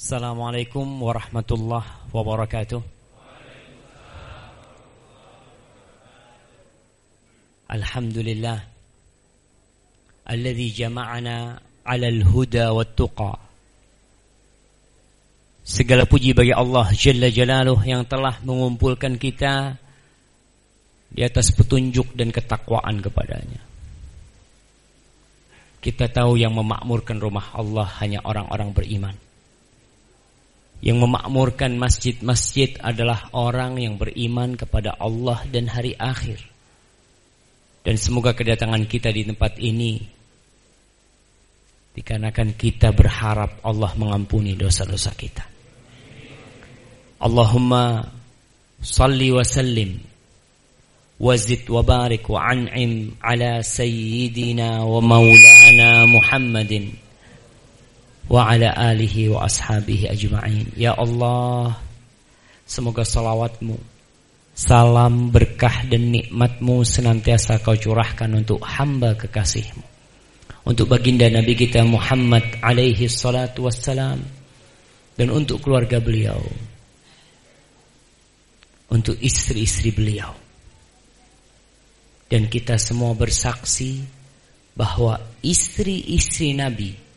Assalamualaikum warahmatullahi wabarakatuh. Alhamdulillah alladzi jama'ana 'ala al-huda wat-tuqa. Segala puji bagi Allah Jalla Jalaluh yang telah mengumpulkan kita di atas petunjuk dan ketakwaan kepadanya. Kita tahu yang memakmurkan rumah Allah hanya orang-orang beriman. Yang memakmurkan masjid-masjid adalah orang yang beriman kepada Allah dan hari akhir. Dan semoga kedatangan kita di tempat ini dikarenakan kita berharap Allah mengampuni dosa-dosa kita. Allahumma salli wa sallim wa barik wa an'im ala sayyidina wa ala alihi wa ashabihi ajma'in. Ya Allah, semoga salawatmu, salam berkah dan nikmatmu senantiasa kau curahkan untuk hamba kekasihmu. Untuk baginda Nabi kita Muhammad alaihi salatu wassalam. Dan untuk keluarga beliau. Untuk istri-istri beliau. Dan kita semua bersaksi bahwa istri-istri Nabi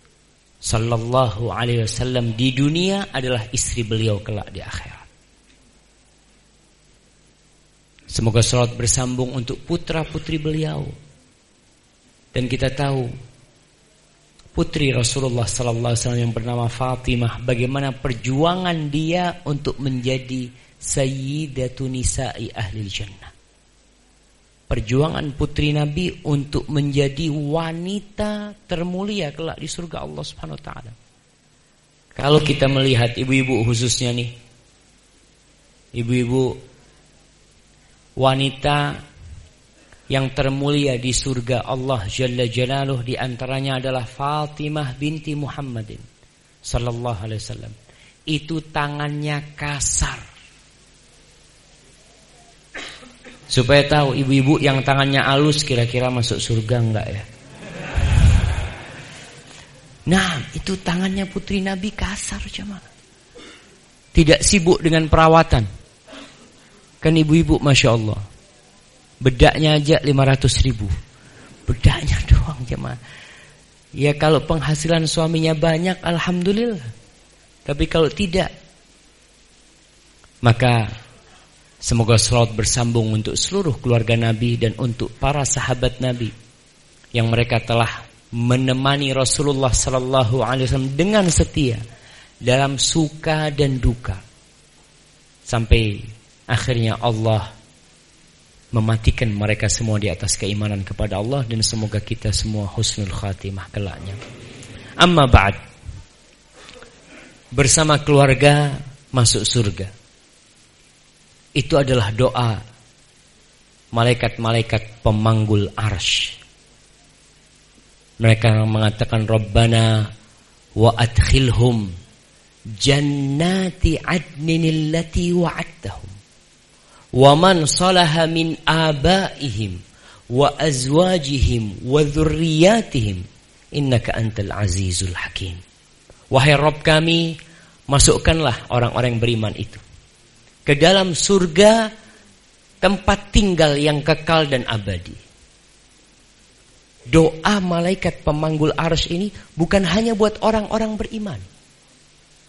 sallallahu alaihi wasallam di dunia adalah istri beliau kelak di akhirat. Semoga salat bersambung untuk putra-putri beliau. Dan kita tahu putri Rasulullah sallallahu alaihi wasallam yang bernama Fatimah bagaimana perjuangan dia untuk menjadi sayyidatu nisa'i ahli jannah perjuangan putri Nabi untuk menjadi wanita termulia kelak di surga Allah Subhanahu wa taala. Kalau kita melihat ibu-ibu khususnya nih. Ibu-ibu wanita yang termulia di surga Allah Jalla Jalaluh di antaranya adalah Fatimah binti Muhammadin sallallahu alaihi wasallam. Itu tangannya kasar Supaya tahu ibu-ibu yang tangannya halus kira-kira masuk surga enggak ya? Nah, itu tangannya putri Nabi kasar cuma. Tidak sibuk dengan perawatan. Kan ibu-ibu Masya Allah. Bedaknya aja 500 ribu. Bedaknya doang cuma. Ya kalau penghasilan suaminya banyak Alhamdulillah. Tapi kalau tidak. Maka Semoga salat bersambung untuk seluruh keluarga Nabi dan untuk para sahabat Nabi yang mereka telah menemani Rasulullah sallallahu alaihi wasallam dengan setia dalam suka dan duka sampai akhirnya Allah mematikan mereka semua di atas keimanan kepada Allah dan semoga kita semua husnul khatimah kelaknya. Amma ba'd. Bersama keluarga masuk surga. Itu adalah doa malaikat-malaikat pemanggul arsh. Mereka mengatakan Rabbana wa adkhilhum jannati adnin allati wa'adtahum wa man salaha min abaihim wa azwajihim wa dhurriyyatihim innaka antal azizul hakim. Wahai Rabb kami, masukkanlah orang-orang beriman itu ke dalam surga tempat tinggal yang kekal dan abadi. Doa malaikat pemanggul arus ini bukan hanya buat orang-orang beriman.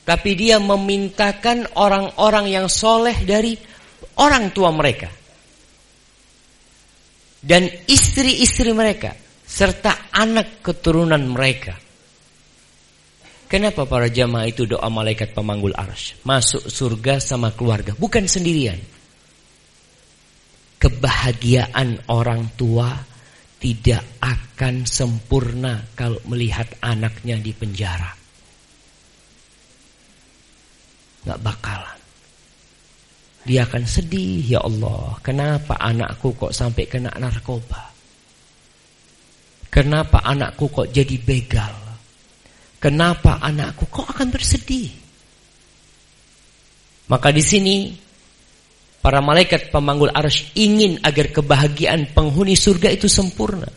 Tapi dia memintakan orang-orang yang soleh dari orang tua mereka. Dan istri-istri mereka. Serta anak keturunan mereka. Kenapa para jamaah itu doa malaikat pemanggul arsy? Masuk surga sama keluarga, bukan sendirian. Kebahagiaan orang tua tidak akan sempurna kalau melihat anaknya di penjara. Gak bakalan. Dia akan sedih, ya Allah, kenapa anakku kok sampai kena narkoba? Kenapa anakku kok jadi begal? Kenapa anakku kok akan bersedih? Maka di sini para malaikat pemanggul arsh ingin agar kebahagiaan penghuni surga itu sempurna.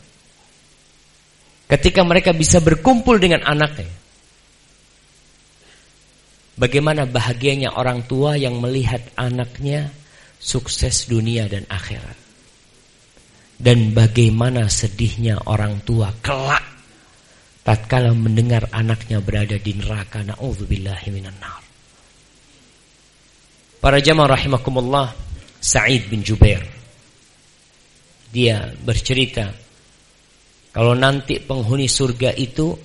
Ketika mereka bisa berkumpul dengan anaknya. Bagaimana bahagianya orang tua yang melihat anaknya sukses dunia dan akhirat. Dan bagaimana sedihnya orang tua kelak tatkala mendengar anaknya berada di neraka. Nauzubillahi minan nar. Para jamaah rahimakumullah, Sa'id bin Jubair dia bercerita kalau nanti penghuni surga itu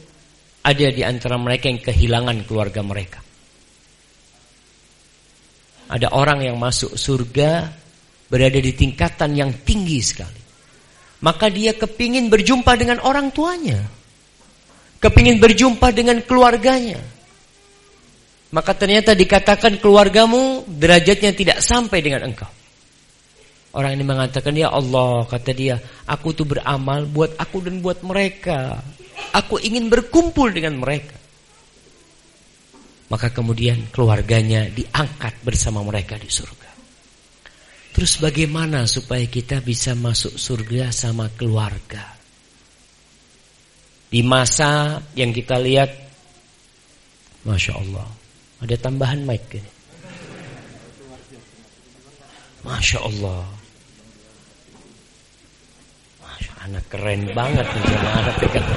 ada di antara mereka yang kehilangan keluarga mereka. Ada orang yang masuk surga berada di tingkatan yang tinggi sekali. Maka dia kepingin berjumpa dengan orang tuanya. Kepingin berjumpa dengan keluarganya. Maka ternyata dikatakan keluargamu derajatnya tidak sampai dengan engkau. Orang ini mengatakan, ya Allah, kata dia, aku tuh beramal buat aku dan buat mereka. Aku ingin berkumpul dengan mereka. Maka kemudian keluarganya diangkat bersama mereka di surga. Terus bagaimana supaya kita bisa masuk surga sama keluarga? Di masa yang kita lihat, Masya Allah, ada tambahan mic ini. Masya Allah. Masya anak keren banget anak pegang.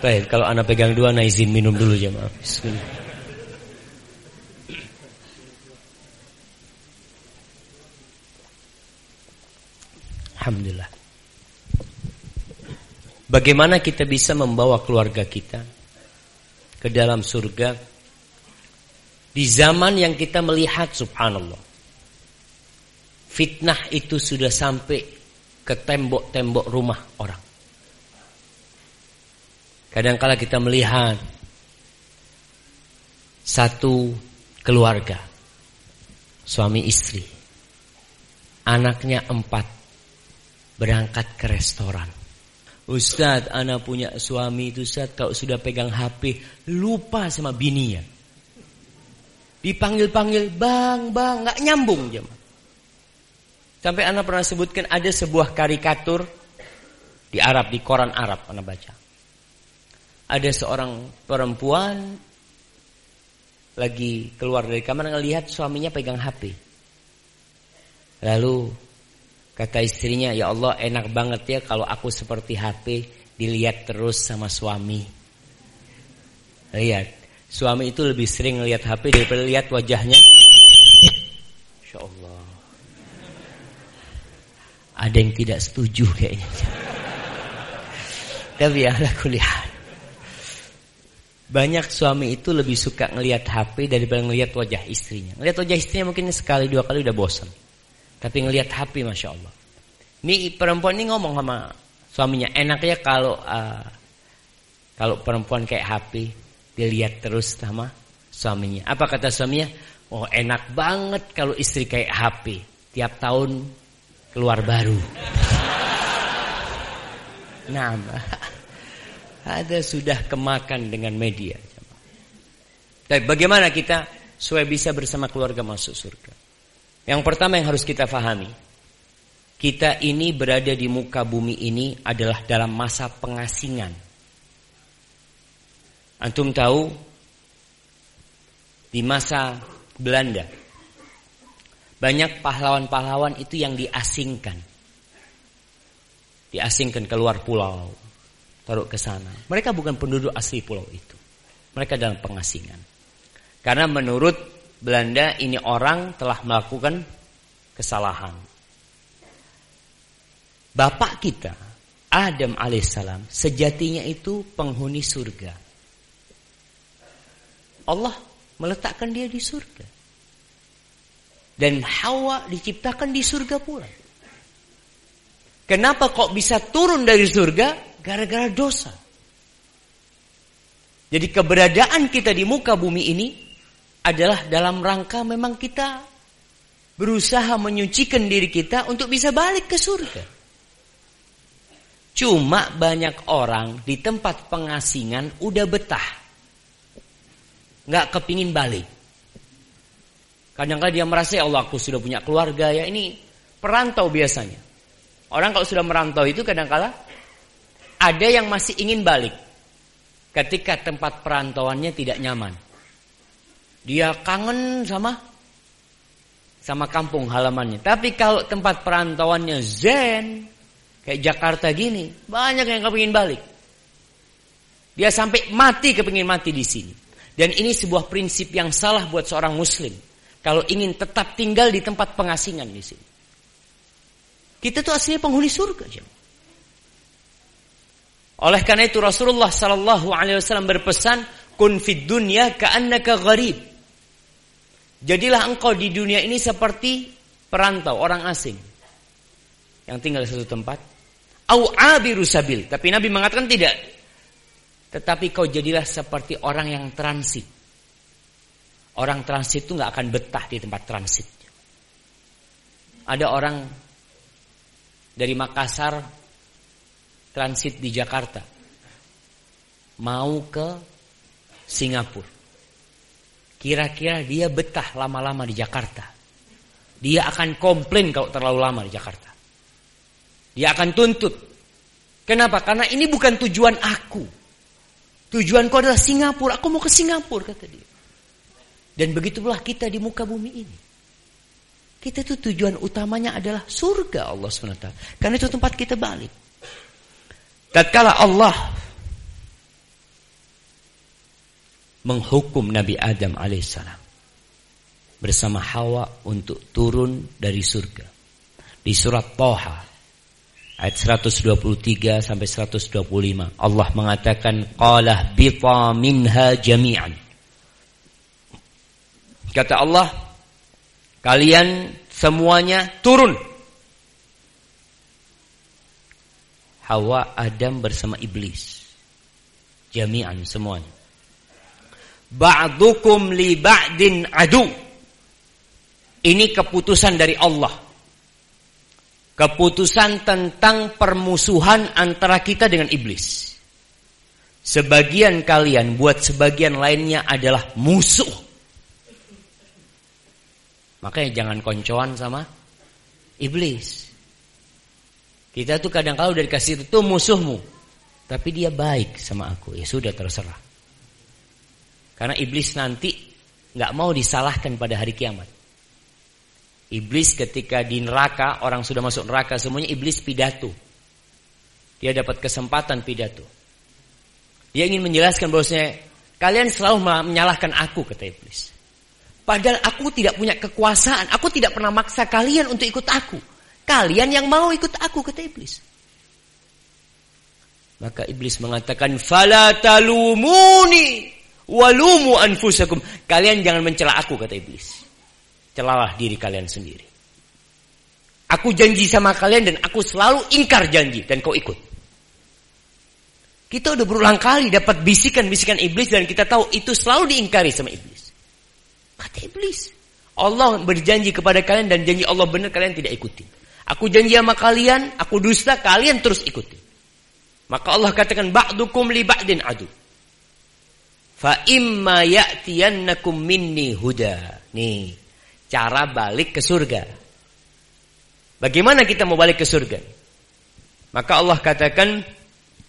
Baik, kalau anak pegang dua, nah izin minum dulu jemaah. Bismillah. Alhamdulillah. Bagaimana kita bisa membawa keluarga kita ke dalam surga di zaman yang kita melihat subhanallah. Fitnah itu sudah sampai ke tembok-tembok rumah orang. Kadangkala kita melihat satu keluarga, suami istri, anaknya empat, berangkat ke restoran. Ustadz, anak punya suami itu Ustadz kalau sudah pegang HP lupa sama bininya. Dipanggil-panggil, bang, bang, nggak nyambung jam. Sampai anak pernah sebutkan ada sebuah karikatur di Arab, di koran Arab, anak baca. Ada seorang perempuan lagi keluar dari kamar ngelihat suaminya pegang HP. Lalu Kata istrinya, ya Allah enak banget ya kalau aku seperti HP dilihat terus sama suami. Lihat, suami itu lebih sering lihat HP daripada lihat wajahnya. Insya Allah. Ada yang tidak setuju kayaknya. Tapi ya aku lihat. Banyak suami itu lebih suka ngelihat HP daripada ngelihat wajah istrinya. Ngelihat wajah istrinya mungkin sekali dua kali udah bosan. Tapi ngelihat HP Masya Allah. Ini perempuan ini ngomong sama suaminya. Enaknya kalau uh, kalau perempuan kayak HP. Dilihat terus sama suaminya. Apa kata suaminya? Oh enak banget kalau istri kayak HP. Tiap tahun keluar baru. Nah, ada sudah kemakan dengan media. Tapi bagaimana kita supaya bisa bersama keluarga masuk surga? Yang pertama yang harus kita fahami, kita ini berada di muka bumi ini adalah dalam masa pengasingan. Antum tahu di masa Belanda banyak pahlawan-pahlawan itu yang diasingkan. Diasingkan keluar pulau, taruh ke sana. Mereka bukan penduduk asli pulau itu. Mereka dalam pengasingan. Karena menurut Belanda ini orang telah melakukan kesalahan. Bapak kita, Adam alaihissalam, sejatinya itu penghuni surga. Allah meletakkan dia di surga. Dan Hawa diciptakan di surga pula. Kenapa kok bisa turun dari surga? Gara-gara dosa. Jadi keberadaan kita di muka bumi ini adalah dalam rangka memang kita berusaha menyucikan diri kita untuk bisa balik ke surga. Cuma banyak orang di tempat pengasingan udah betah. Nggak kepingin balik. Kadang-kadang dia merasa ya Allah aku sudah punya keluarga ya ini perantau biasanya. Orang kalau sudah merantau itu kadang-kala ada yang masih ingin balik ketika tempat perantauannya tidak nyaman. Dia kangen sama sama kampung halamannya. Tapi kalau tempat perantauannya zen, kayak Jakarta gini, banyak yang kepingin balik. Dia sampai mati kepingin mati di sini. Dan ini sebuah prinsip yang salah buat seorang muslim. Kalau ingin tetap tinggal di tempat pengasingan di sini. Kita tuh aslinya penghuni surga. Jemaah. Oleh karena itu Rasulullah sallallahu alaihi wasallam berpesan, "Kun fid dunya ka'annaka gharib." Jadilah engkau di dunia ini seperti perantau, orang asing yang tinggal di satu tempat. Au abiru sabil. Tapi Nabi mengatakan tidak. Tetapi kau jadilah seperti orang yang transit. Orang transit itu nggak akan betah di tempat transit. Ada orang dari Makassar transit di Jakarta. Mau ke Singapura. Kira-kira dia betah lama-lama di Jakarta. Dia akan komplain kalau terlalu lama di Jakarta. Dia akan tuntut. Kenapa? Karena ini bukan tujuan aku. Tujuanku adalah Singapura. Aku mau ke Singapura kata dia. Dan begitulah kita di muka bumi ini. Kita itu tujuan utamanya adalah surga Allah SWT. Karena itu tempat kita balik. Tatkala Allah menghukum Nabi Adam alaihissalam bersama Hawa untuk turun dari surga. Di surat Toha ayat 123 sampai 125 Allah mengatakan qala bita minha jami'an. Kata Allah, kalian semuanya turun Hawa Adam bersama iblis. Jami'an semuanya. Ba'dukum li ba'din adu. Ini keputusan dari Allah. Keputusan tentang permusuhan antara kita dengan iblis. Sebagian kalian buat sebagian lainnya adalah musuh. Makanya jangan koncoan sama iblis. Kita tuh kadang kalau dari kasih itu musuhmu. Tapi dia baik sama aku. Ya sudah terserah. Karena iblis nanti nggak mau disalahkan pada hari kiamat. Iblis ketika di neraka, orang sudah masuk neraka semuanya iblis pidato. Dia dapat kesempatan pidato. Dia ingin menjelaskan bahwasanya kalian selalu menyalahkan aku kata iblis. Padahal aku tidak punya kekuasaan, aku tidak pernah maksa kalian untuk ikut aku. Kalian yang mau ikut aku kata iblis. Maka iblis mengatakan fala talumuni walumu anfusakum. Kalian jangan mencela aku kata iblis. Celalah diri kalian sendiri. Aku janji sama kalian dan aku selalu ingkar janji dan kau ikut. Kita udah berulang kali dapat bisikan-bisikan iblis dan kita tahu itu selalu diingkari sama iblis. Kata iblis, Allah berjanji kepada kalian dan janji Allah benar kalian tidak ikuti. Aku janji sama kalian, aku dusta, kalian terus ikuti. Maka Allah katakan ba'dukum li ba'din adu. Fa imma ya'tiyannakum minni huda. Nih, cara balik ke surga. Bagaimana kita mau balik ke surga? Maka Allah katakan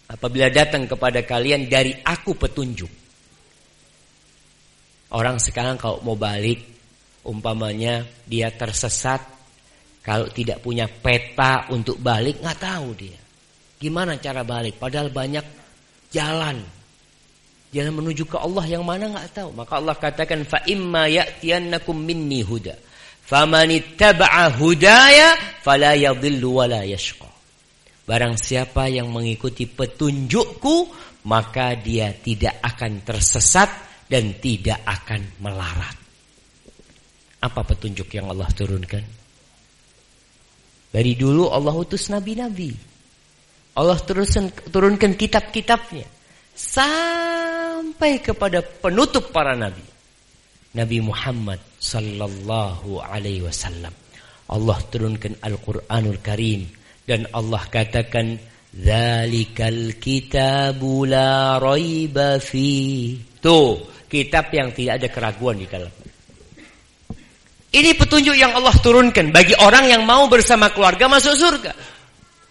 apabila datang kepada kalian dari aku petunjuk. Orang sekarang kalau mau balik umpamanya dia tersesat kalau tidak punya peta untuk balik, nggak tahu dia. Gimana cara balik? Padahal banyak jalan. Jalan menuju ke Allah yang mana nggak tahu. Maka Allah katakan fa imma ya'tiyannakum minni huda. Faman ittaba'a hudaya fala yadhillu wa la yashqa. Barang siapa yang mengikuti petunjukku, maka dia tidak akan tersesat dan tidak akan melarat. Apa petunjuk yang Allah turunkan? Dari dulu Allah utus nabi-nabi. Allah turunkan kitab-kitabnya. Sampai kepada penutup para nabi. Nabi Muhammad sallallahu alaihi wasallam. Allah turunkan Al-Quranul Karim. Dan Allah katakan, Zalikal kitabu la raiba fi. Tuh, kitab yang tidak ada keraguan di dalamnya. Ini petunjuk yang Allah turunkan bagi orang yang mau bersama keluarga masuk surga.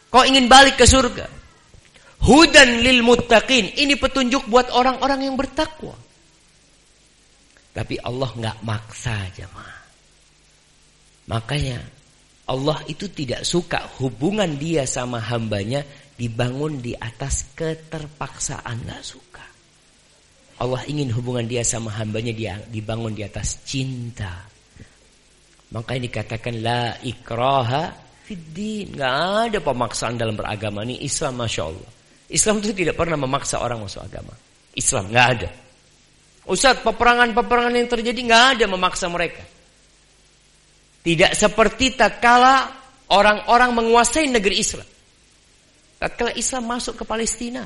Kau ingin balik ke surga. Hudan lil muttaqin. Ini petunjuk buat orang-orang yang bertakwa. Tapi Allah nggak maksa jemaah. Makanya Allah itu tidak suka hubungan dia sama hambanya dibangun di atas keterpaksaan. Nggak suka. Allah ingin hubungan dia sama hambanya dia dibangun di atas cinta. Makanya dikatakan la ikraha fiddin. Nggak ada pemaksaan dalam beragama. Ini Islam Masya Allah. Islam itu tidak pernah memaksa orang masuk agama. Islam nggak ada. Ustaz, peperangan-peperangan yang terjadi nggak ada memaksa mereka. Tidak seperti tatkala orang-orang menguasai negeri Islam. Tatkala Islam masuk ke Palestina,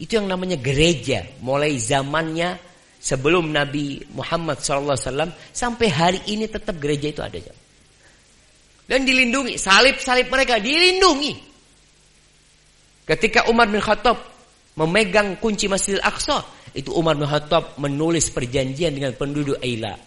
itu yang namanya gereja. Mulai zamannya sebelum Nabi Muhammad SAW sampai hari ini tetap gereja itu ada. Dan dilindungi, salib-salib mereka dilindungi. Ketika Umar bin Khattab memegang kunci Masjidil Aqsa, itu Umar bin Khattab menulis perjanjian dengan penduduk Aila.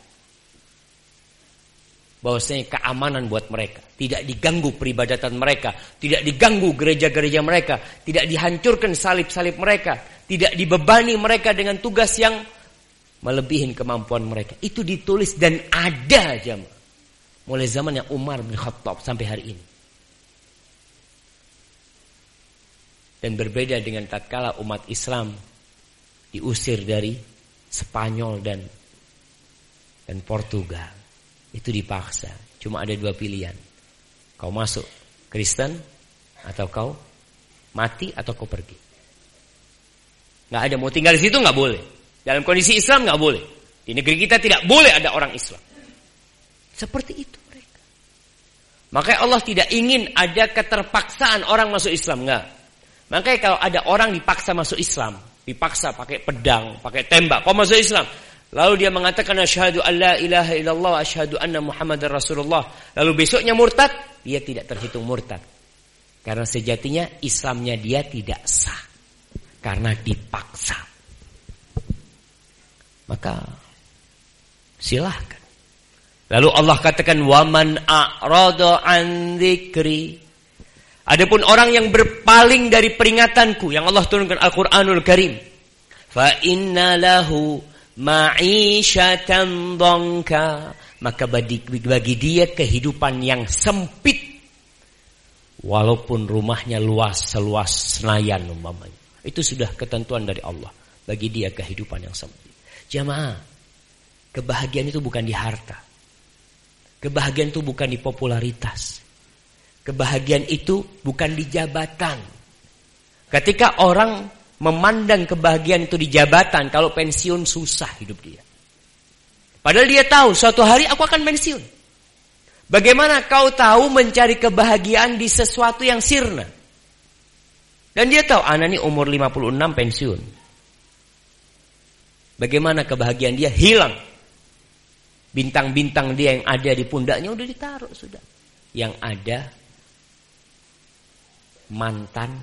Bahwasanya keamanan buat mereka, tidak diganggu peribadatan mereka, tidak diganggu gereja-gereja mereka, tidak dihancurkan salib-salib mereka, tidak dibebani mereka dengan tugas yang melebihi kemampuan mereka. Itu ditulis dan ada jam. Mulai zaman yang Umar bin Khattab sampai hari ini. Dan berbeda dengan tatkala umat Islam diusir dari Spanyol dan dan Portugal. Itu dipaksa. Cuma ada dua pilihan. Kau masuk Kristen atau kau mati atau kau pergi. Nggak ada mau tinggal di situ nggak boleh. Dalam kondisi Islam nggak boleh. Di negeri kita tidak boleh ada orang Islam. Seperti itu mereka. Makanya Allah tidak ingin ada keterpaksaan orang masuk Islam nggak. Makanya kalau ada orang dipaksa masuk Islam, dipaksa pakai pedang, pakai tembak, kau masuk Islam. Lalu dia mengatakan asyhadu alla ilaha illallah asyhadu anna muhammadar rasulullah. Lalu besoknya murtad, dia tidak terhitung murtad. Karena sejatinya Islamnya dia tidak sah. Karena dipaksa. Maka silahkan. Lalu Allah katakan waman a'rada an dzikri Adapun orang yang berpaling dari peringatanku yang Allah turunkan Al-Qur'anul Karim, fa inna lahu ma'isyatan dhanka, maka bagi, bagi dia kehidupan yang sempit walaupun rumahnya luas seluas Senayan umpamanya. Itu sudah ketentuan dari Allah. Bagi dia kehidupan yang sempit. Jamaah, kebahagiaan itu bukan di harta. Kebahagiaan itu bukan di popularitas. Kebahagiaan itu bukan di jabatan. Ketika orang memandang kebahagiaan itu di jabatan, kalau pensiun susah hidup dia. Padahal dia tahu suatu hari aku akan pensiun. Bagaimana kau tahu mencari kebahagiaan di sesuatu yang sirna? Dan dia tahu anak ini umur 56 pensiun. Bagaimana kebahagiaan dia hilang. Bintang-bintang dia yang ada di pundaknya udah ditaruh sudah. Yang ada mantan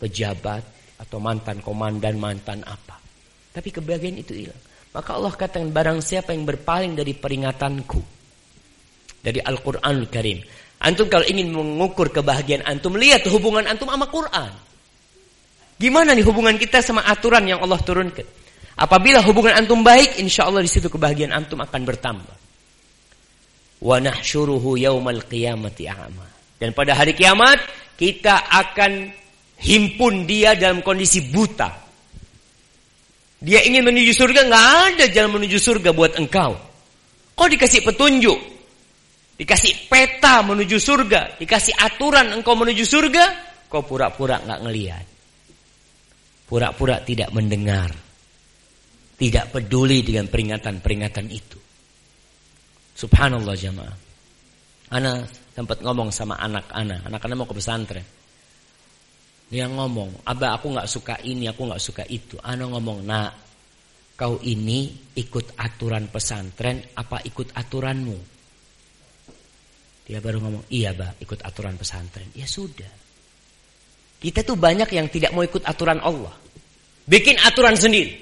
pejabat atau mantan komandan, mantan apa. Tapi kebahagiaan itu hilang. Maka Allah katakan barang siapa yang berpaling dari peringatanku. Dari Al-Quranul Karim. Antum kalau ingin mengukur kebahagiaan antum, lihat hubungan antum sama Quran. Gimana nih hubungan kita sama aturan yang Allah turunkan? Apabila hubungan antum baik, insya Allah di situ kebahagiaan antum akan bertambah. Wa nahsyuruhu yaumal qiyamati a'ma. Dan pada hari kiamat kita akan himpun dia dalam kondisi buta. Dia ingin menuju surga, nggak ada jalan menuju surga buat engkau. Kau dikasih petunjuk, dikasih peta menuju surga, dikasih aturan engkau menuju surga, kau pura-pura nggak ngelihat, pura-pura tidak mendengar, tidak peduli dengan peringatan-peringatan itu. Subhanallah jamaah. Anak sempat ngomong sama anak-anak, anak-anak mau ke pesantren. Dia ngomong, abah aku nggak suka ini, aku nggak suka itu. Anak ngomong, nak, kau ini ikut aturan pesantren, apa ikut aturanmu? Dia baru ngomong, iya bah, ikut aturan pesantren. Ya sudah. Kita tuh banyak yang tidak mau ikut aturan Allah. Bikin aturan sendiri.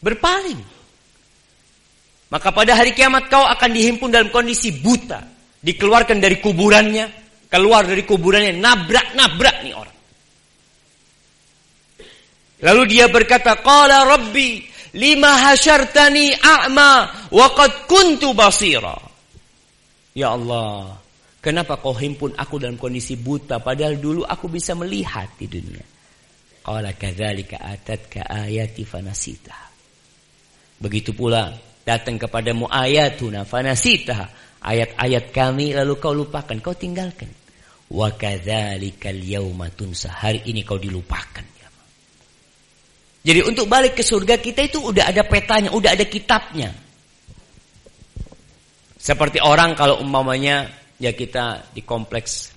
Berpaling. Maka pada hari kiamat kau akan dihimpun dalam kondisi buta. Dikeluarkan dari kuburannya. Keluar dari kuburannya. Nabrak-nabrak nih orang. Lalu dia berkata, Qala Rabbi lima hasyartani a'ma wa qad kuntu basira. Ya Allah, kenapa kau himpun aku dalam kondisi buta padahal dulu aku bisa melihat di dunia. Qala kadzalika atatka ayati fanasita. Begitu pula datang kepadamu ayatuna fanasita. Ayat-ayat kami lalu kau lupakan, kau tinggalkan. Wa kadzalikal yauma tunsa. Hari ini kau dilupakan. Jadi untuk balik ke surga kita itu udah ada petanya, udah ada kitabnya. Seperti orang kalau umpamanya ya kita di kompleks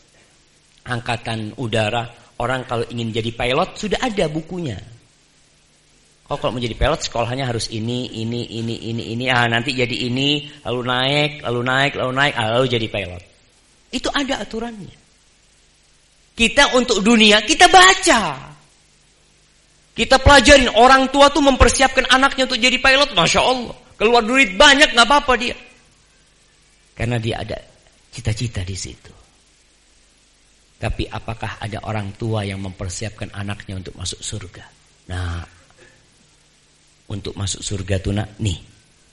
angkatan udara, orang kalau ingin jadi pilot sudah ada bukunya. Oh kalau mau jadi pilot sekolahnya harus ini, ini, ini, ini, ini. Ah nanti jadi ini, lalu naik, lalu naik, lalu naik, ah, lalu jadi pilot. Itu ada aturannya. Kita untuk dunia kita baca. Kita pelajarin orang tua tuh mempersiapkan anaknya untuk jadi pilot, masya Allah. Keluar duit banyak nggak apa-apa dia, karena dia ada cita-cita di situ. Tapi apakah ada orang tua yang mempersiapkan anaknya untuk masuk surga? Nah, untuk masuk surga tuh nak, nih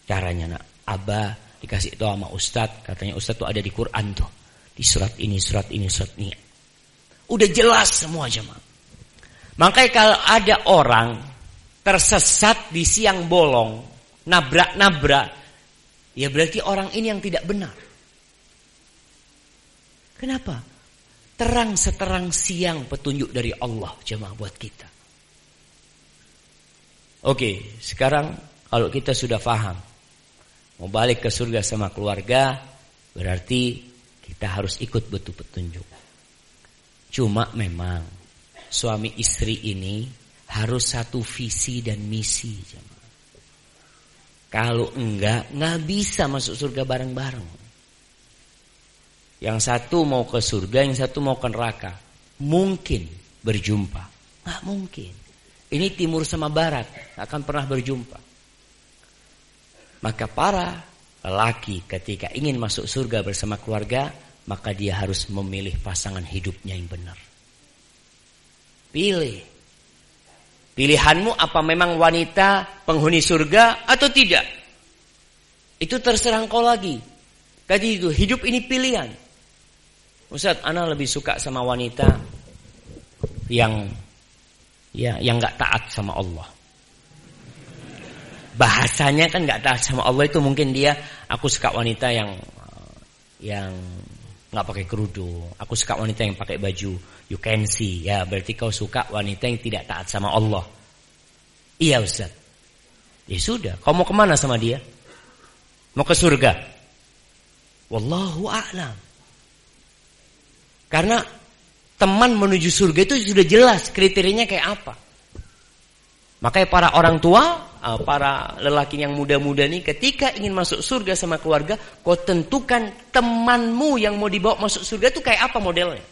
caranya nak. Abah dikasih tahu sama ustadz, katanya ustadz tuh ada di Quran tuh. Di surat ini, surat ini, surat ini. Udah jelas semua jemaah. Makanya kalau ada orang tersesat di siang bolong, nabrak-nabrak, ya berarti orang ini yang tidak benar. Kenapa? Terang seterang siang petunjuk dari Allah jemaah buat kita. Oke, sekarang kalau kita sudah paham mau balik ke surga sama keluarga, berarti kita harus ikut betul petunjuk. Cuma memang suami istri ini harus satu visi dan misi. Kalau enggak, nggak bisa masuk surga bareng-bareng. Yang satu mau ke surga, yang satu mau ke neraka. Mungkin berjumpa. Nggak mungkin. Ini timur sama barat, akan pernah berjumpa. Maka para lelaki ketika ingin masuk surga bersama keluarga, maka dia harus memilih pasangan hidupnya yang benar. Pilih. Pilihanmu apa memang wanita penghuni surga atau tidak? Itu terserah kau lagi. Tadi itu hidup ini pilihan. Ustaz, Ana lebih suka sama wanita yang ya yang nggak taat sama Allah. Bahasanya kan nggak taat sama Allah itu mungkin dia aku suka wanita yang yang nggak pakai kerudung. Aku suka wanita yang pakai baju you can see. Ya, berarti kau suka wanita yang tidak taat sama Allah. Iya, Ustaz. Ya sudah, kau mau ke mana sama dia? Mau ke surga? Wallahu a'lam. Karena teman menuju surga itu sudah jelas kriterianya kayak apa. Makanya para orang tua, eh, para lelaki yang muda-muda nih ketika ingin masuk surga sama keluarga, kau tentukan temanmu yang mau dibawa masuk surga itu kayak apa modelnya.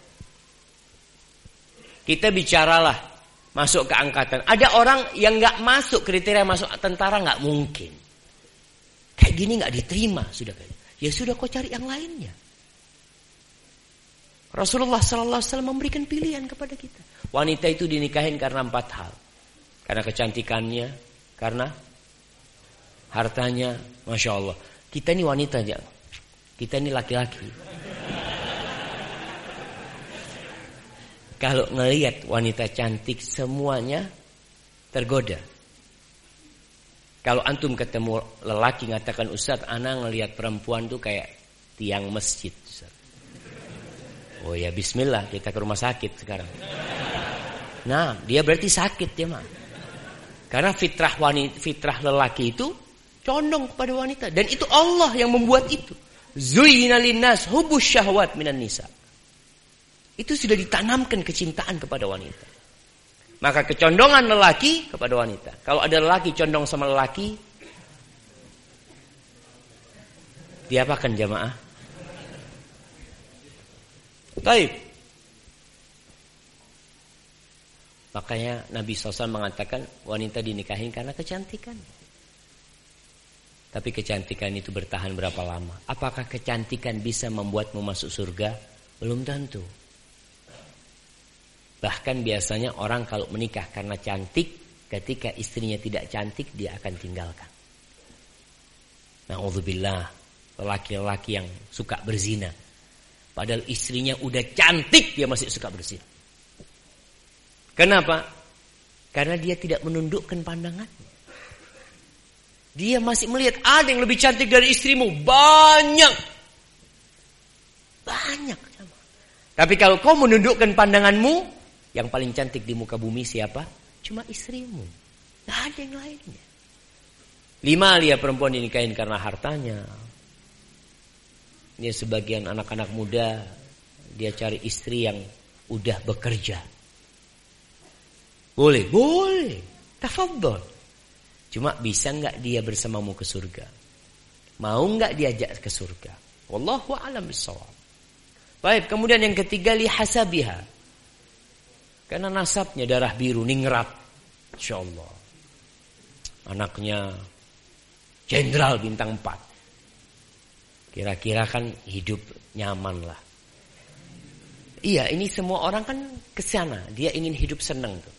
Kita bicaralah masuk ke angkatan. Ada orang yang nggak masuk kriteria masuk tentara nggak mungkin. Kayak gini nggak diterima sudah Ya sudah kau cari yang lainnya. Rasulullah Sallallahu Alaihi Wasallam memberikan pilihan kepada kita. Wanita itu dinikahin karena empat hal. Karena kecantikannya, karena hartanya, masya Allah. Kita ini wanita aja, kita ini laki-laki. Kalau ngelihat wanita cantik semuanya tergoda. Kalau antum ketemu lelaki ngatakan Ustaz, ana ngelihat perempuan tuh kayak tiang masjid. Oh ya bismillah kita ke rumah sakit sekarang. Nah, dia berarti sakit ya, mah. Karena fitrah wanita, fitrah lelaki itu condong kepada wanita dan itu Allah yang membuat itu. Zuyyina linnas hubus syahwat minan nisa. Itu sudah ditanamkan kecintaan kepada wanita. Maka kecondongan lelaki kepada wanita. Kalau ada lelaki condong sama lelaki, diapakan jamaah? Baik. Makanya Nabi SAW mengatakan wanita dinikahin karena kecantikan. Tapi kecantikan itu bertahan berapa lama? Apakah kecantikan bisa membuatmu masuk surga? Belum tentu. Bahkan biasanya orang kalau menikah karena cantik, ketika istrinya tidak cantik dia akan tinggalkan. Nauzubillah, lelaki-lelaki yang suka berzina. Padahal istrinya udah cantik dia masih suka berzina. Kenapa? Karena dia tidak menundukkan pandangannya. Dia masih melihat ada yang lebih cantik dari istrimu. Banyak. Banyak. Tapi kalau kau menundukkan pandanganmu, yang paling cantik di muka bumi siapa? Cuma istrimu. Tidak ada yang lainnya. Lima lihat perempuan dinikahin karena hartanya. Dia sebagian anak-anak muda, dia cari istri yang udah bekerja. Boleh, boleh. Tafadhol. Cuma bisa nggak dia bersamamu ke surga? Mau nggak diajak ke surga? Wallahu a'lam bishawab. Baik, kemudian yang ketiga li hasabiha. Karena nasabnya darah biru ningrat. Insyaallah. Anaknya jenderal bintang 4. Kira-kira kan hidup nyaman lah. Iya, ini semua orang kan ke sana, dia ingin hidup senang tuh.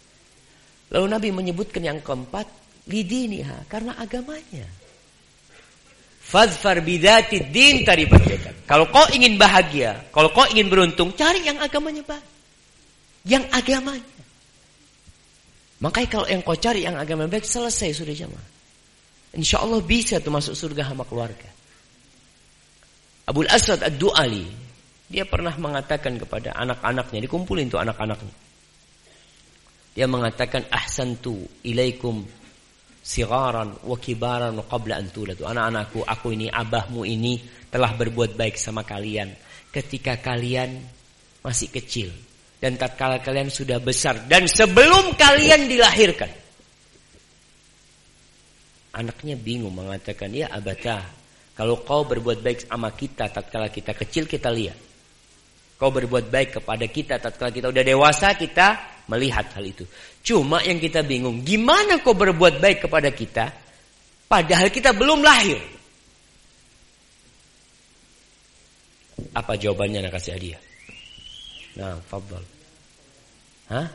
Lalu Nabi menyebutkan yang keempat, lidiniha karena agamanya. Fadfar bidati din taribat Kalau kau ingin bahagia, kalau kau ingin beruntung, cari yang agamanya baik. Yang agamanya. Makanya kalau yang kau cari yang agama baik, selesai sudah jamaah. Insya Allah bisa tuh masuk surga sama keluarga. Abul Asad Ad-Du'ali, dia pernah mengatakan kepada anak-anaknya, dikumpulin tuh anak-anaknya. Dia mengatakan ahsantu ilaikum sigaran wa kibaran wa qabla an. Anak-anakku, aku ini abahmu ini telah berbuat baik sama kalian ketika kalian masih kecil dan tatkala kalian sudah besar dan sebelum kalian dilahirkan. Anaknya bingung mengatakan, "Ya abata, kalau kau berbuat baik sama kita tatkala kita kecil kita lihat. Kau berbuat baik kepada kita tatkala kita udah dewasa kita melihat hal itu. Cuma yang kita bingung, gimana kau berbuat baik kepada kita padahal kita belum lahir? Apa jawabannya nak kasih hadiah? Nah, fadal. Hah?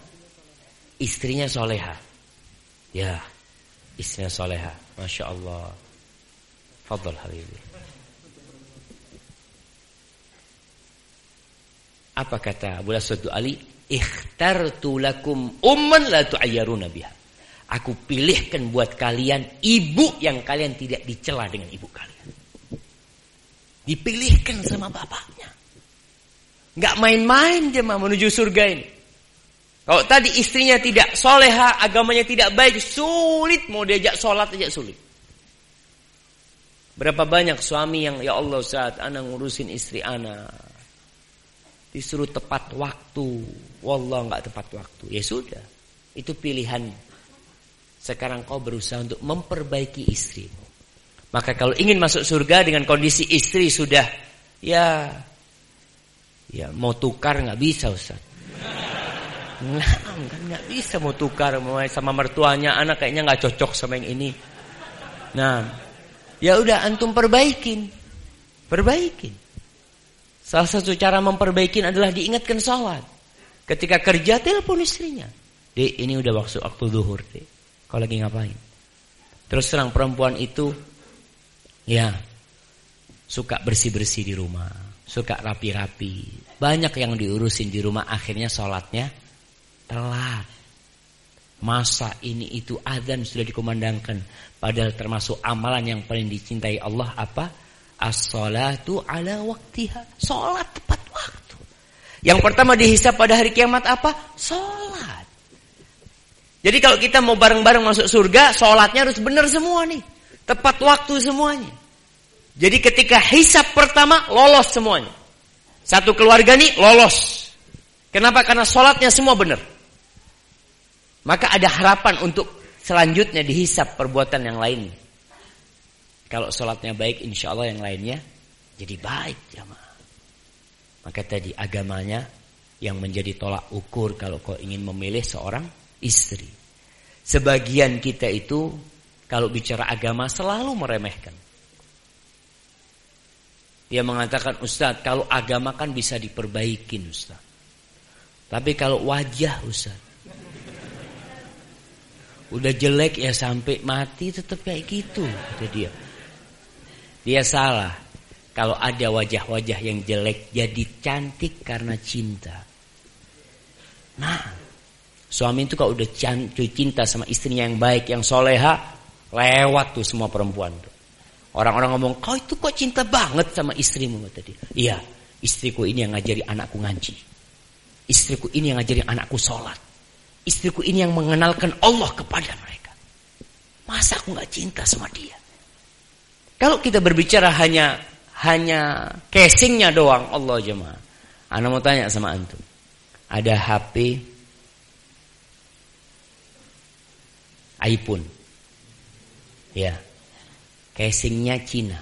Istrinya soleha. Ya, istrinya soleha. Masya Allah. Fadal Habibi. Apa kata Abu Aswad Ali? ikhtartu lakum umman la tu'ayyaruna biha. Aku pilihkan buat kalian ibu yang kalian tidak dicela dengan ibu kalian. Dipilihkan sama bapaknya. Gak main-main dia mah menuju surga ini. Kalau tadi istrinya tidak soleha, agamanya tidak baik, sulit mau diajak sholat aja sulit. Berapa banyak suami yang ya Allah saat anak ngurusin istri anak disuruh tepat waktu. Wallah nggak tepat waktu. Ya sudah. Itu pilihan. Sekarang kau berusaha untuk memperbaiki istrimu. Maka kalau ingin masuk surga dengan kondisi istri sudah ya ya mau tukar nggak bisa Ustaz. Nah, kan nggak bisa mau tukar sama mertuanya anak kayaknya nggak cocok sama yang ini. Nah, ya udah antum perbaikin. Perbaikin. Salah satu cara memperbaiki adalah diingatkan sholat. Ketika kerja, telepon istrinya. Dek, ini udah waktu waktu duhur, dek. Kau lagi ngapain? Terus terang perempuan itu, ya, suka bersih-bersih di rumah. Suka rapi-rapi. Banyak yang diurusin di rumah, akhirnya sholatnya telat. Masa ini itu adzan sudah dikumandangkan. Padahal termasuk amalan yang paling dicintai Allah apa? As-salatu ala waktiha. Salat tepat waktu. Yang pertama dihisap pada hari kiamat apa? Salat. Jadi kalau kita mau bareng-bareng masuk surga, salatnya harus benar semua nih. Tepat waktu semuanya. Jadi ketika hisap pertama, lolos semuanya. Satu keluarga nih, lolos. Kenapa? Karena sholatnya semua benar. Maka ada harapan untuk selanjutnya dihisap perbuatan yang lain. Kalau sholatnya baik, insya Allah yang lainnya jadi baik jamaah. Maka tadi agamanya yang menjadi tolak ukur kalau kau ingin memilih seorang istri. Sebagian kita itu kalau bicara agama selalu meremehkan. Dia mengatakan Ustadz kalau agama kan bisa diperbaikin Ustadz. Tapi kalau wajah Ustadz. Udah jelek ya sampai mati tetap kayak gitu kata dia. Dia salah. Kalau ada wajah-wajah yang jelek jadi cantik karena cinta. Nah, suami itu kalau udah cinta sama istrinya yang baik, yang soleha, lewat tuh semua perempuan tuh. Orang-orang ngomong, kau itu kok cinta banget sama istrimu tadi. Iya, istriku ini yang ngajari anakku ngaji. Istriku ini yang ngajari anakku sholat. Istriku ini yang mengenalkan Allah kepada mereka. Masa aku nggak cinta sama dia? Kalau kita berbicara hanya hanya casingnya doang, Allah jemaah. Anda mau tanya sama antum. Ada HP iPhone. Ya. Casingnya Cina.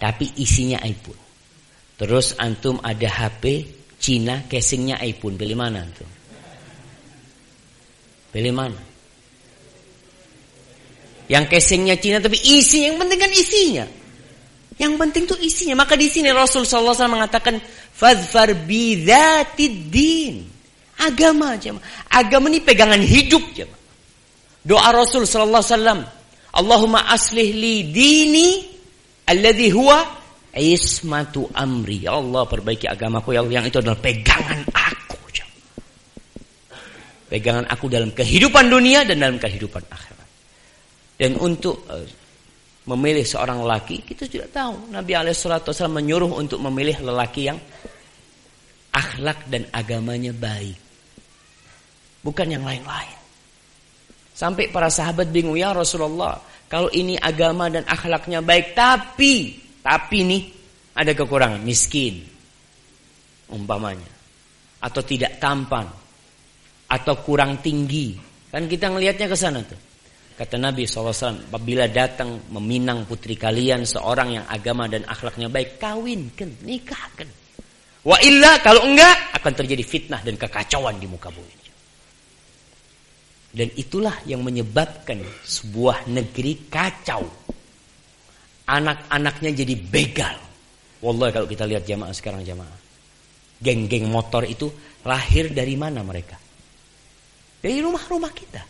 Tapi isinya iPhone. Terus antum ada HP Cina casingnya iPhone pilih mana tuh? Pilih mana? Yang casingnya Cina tapi isi yang penting kan isinya. Yang penting tuh isinya. Maka di sini Rasul alaihi mengatakan fadfar bidzatid Agama aja. Agama ini pegangan hidup aja. Doa Rasul sallallahu alaihi wasallam, Allahumma aslih li dini alladhi huwa Ismatu amri. Ya Allah perbaiki agamaku ya Allah. Yang itu adalah pegangan aku. Pegangan aku dalam kehidupan dunia dan dalam kehidupan akhirat. Dan untuk uh, memilih seorang lelaki, kita tidak tahu. Nabi SAW menyuruh untuk memilih lelaki yang akhlak dan agamanya baik. Bukan yang lain-lain. Sampai para sahabat bingung, ya Rasulullah, kalau ini agama dan akhlaknya baik, tapi tapi nih ada kekurangan, miskin. Umpamanya. Atau tidak tampan. Atau kurang tinggi. Kan kita ngelihatnya ke sana tuh. Kata Nabi SAW, apabila datang meminang putri kalian seorang yang agama dan akhlaknya baik, kawinkan, nikahkan. Wa illa kalau enggak akan terjadi fitnah dan kekacauan di muka bumi. Dan itulah yang menyebabkan sebuah negeri kacau anak-anaknya jadi begal. Wallahi kalau kita lihat jamaah sekarang jamaah. Geng-geng motor itu lahir dari mana mereka? Dari rumah-rumah kita.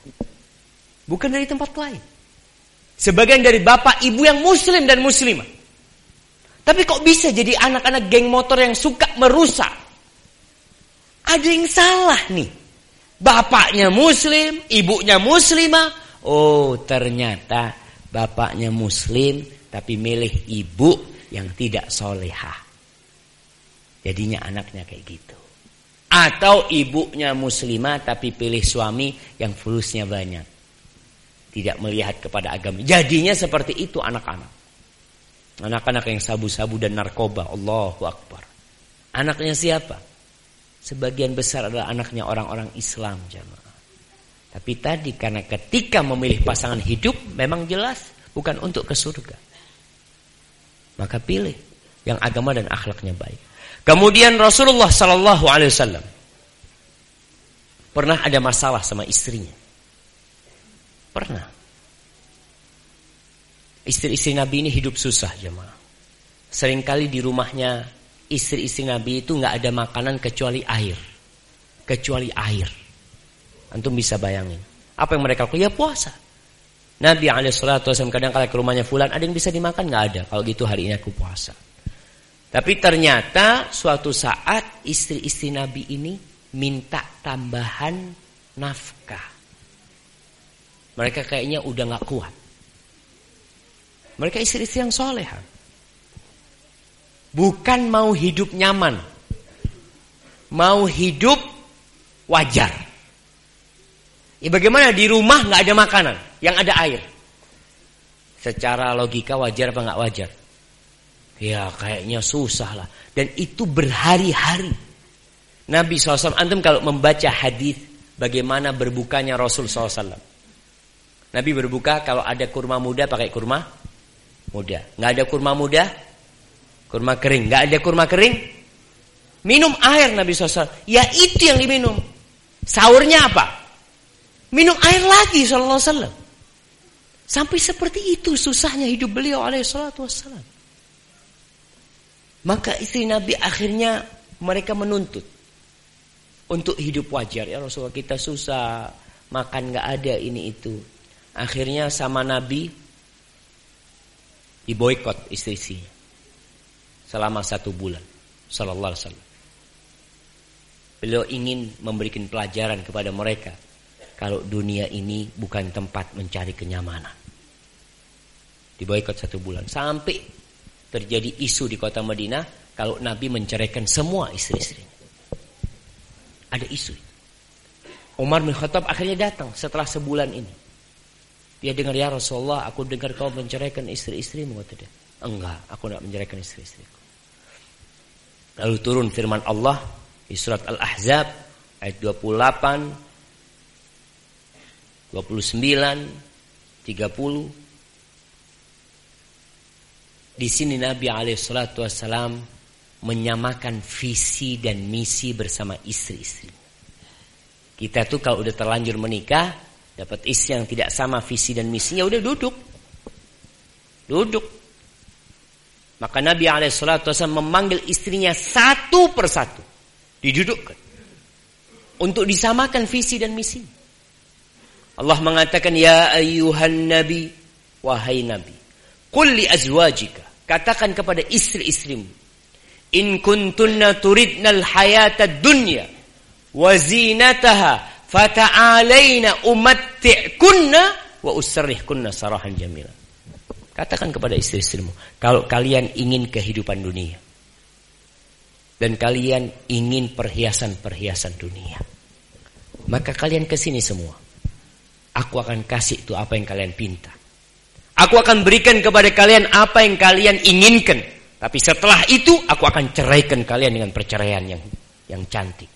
Bukan dari tempat lain. Sebagian dari bapak ibu yang muslim dan muslimah. Tapi kok bisa jadi anak-anak geng motor yang suka merusak? Ada yang salah nih. Bapaknya muslim, ibunya muslimah. Oh ternyata bapaknya muslim, tapi milih ibu yang tidak solehah. Jadinya anaknya kayak gitu. Atau ibunya muslimah tapi pilih suami yang fulusnya banyak. Tidak melihat kepada agama. Jadinya seperti itu anak-anak. Anak-anak yang sabu-sabu dan narkoba. Allahu Akbar. Anaknya siapa? Sebagian besar adalah anaknya orang-orang Islam jamaah. Tapi tadi karena ketika memilih pasangan hidup memang jelas bukan untuk ke surga. Maka pilih yang agama dan akhlaknya baik. Kemudian Rasulullah Sallallahu Alaihi Wasallam pernah ada masalah sama istrinya. Pernah. Istri-istri Nabi ini hidup susah jemaah. Seringkali di rumahnya istri-istri Nabi itu nggak ada makanan kecuali air. Kecuali air. Antum bisa bayangin. Apa yang mereka lakukan? Ya puasa. Nabi SAW kadang kala ke rumahnya fulan ada yang bisa dimakan nggak ada. Kalau gitu hari ini aku puasa. Tapi ternyata suatu saat istri-istri Nabi ini minta tambahan nafkah. Mereka kayaknya udah nggak kuat. Mereka istri-istri yang soleha. Bukan mau hidup nyaman. Mau hidup wajar. Ya bagaimana di rumah nggak ada makanan, yang ada air. Secara logika wajar apa nggak wajar? Ya kayaknya susah lah. Dan itu berhari-hari. Nabi SAW, antum kalau membaca hadis bagaimana berbukanya Rasul SAW. Nabi berbuka kalau ada kurma muda pakai kurma muda. Nggak ada kurma muda, kurma kering. Nggak ada kurma kering, minum air Nabi SAW. Ya itu yang diminum. Sahurnya apa? Minum air lagi sallallahu alaihi wasallam. Sampai seperti itu susahnya hidup beliau alaihi salatu wassalam. Maka istri Nabi akhirnya mereka menuntut untuk hidup wajar. Ya Rasulullah kita susah, makan nggak ada ini itu. Akhirnya sama Nabi diboykot istri-istrinya selama satu bulan. Sallallahu alaihi wasallam. Beliau ingin memberikan pelajaran kepada mereka kalau dunia ini bukan tempat mencari kenyamanan. Diboykot satu bulan sampai terjadi isu di kota Madinah kalau Nabi menceraikan semua istri-istrinya. Ada isu. Umar bin Khattab akhirnya datang setelah sebulan ini. Dia dengar ya Rasulullah, aku dengar kau menceraikan istri-istrimu kata dia. Enggak, aku tidak menceraikan istri-istriku. Lalu turun firman Allah di surat Al-Ahzab ayat 28 29 30 Di sini Nabi alaihissalatu wassalam menyamakan visi dan misi bersama istri-istri. Kita tuh kalau udah terlanjur menikah, dapat istri yang tidak sama visi dan misinya, udah duduk. Duduk. Maka Nabi alaihissalatu wassalam memanggil istrinya satu persatu. Didudukkan. Untuk disamakan visi dan misi. Allah mengatakan, Ya ayuhan nabi, wahai nabi. Qul li azwajika. Katakan kepada istri-istrimu. In kuntunna turidnal hayata dunya. Wazinataha. Fata'alaina umatti'kunna. Wa usarrihkunna sarahan jamilah. Katakan kepada istri-istrimu. Kalau kalian ingin kehidupan dunia dan kalian ingin perhiasan-perhiasan dunia. Maka kalian ke sini semua. Aku akan kasih itu apa yang kalian pinta. Aku akan berikan kepada kalian apa yang kalian inginkan. Tapi setelah itu aku akan ceraikan kalian dengan perceraian yang yang cantik.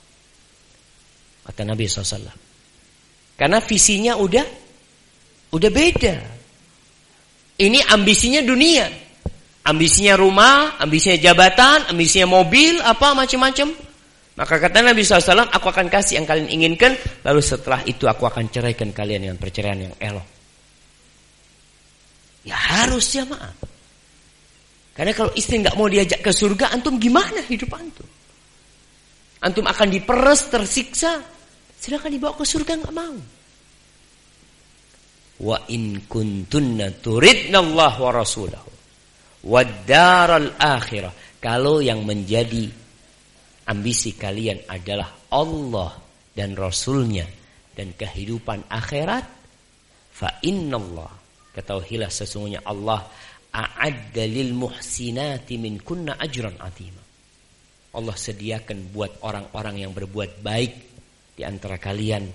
Kata Nabi SAW. Karena visinya udah udah beda. Ini ambisinya dunia. Ambisinya rumah, ambisinya jabatan, ambisinya mobil, apa macam-macam. Maka kata Nabi SAW, aku akan kasih yang kalian inginkan. Lalu setelah itu aku akan ceraikan kalian dengan perceraian yang elok. Ya harus ya maaf. Karena kalau istri nggak mau diajak ke surga, antum gimana hidup antum? Antum akan diperes, tersiksa. Silahkan dibawa ke surga nggak mau. Wa in kuntunna turidna Allah wa rasulahu wadaral akhirah. Kalau yang menjadi ambisi kalian adalah Allah dan Rasulnya dan kehidupan akhirat, fa Allah ketahuilah sesungguhnya Allah a'adda lil muhsinati min kunna ajran atima. Allah sediakan buat orang-orang yang berbuat baik di antara kalian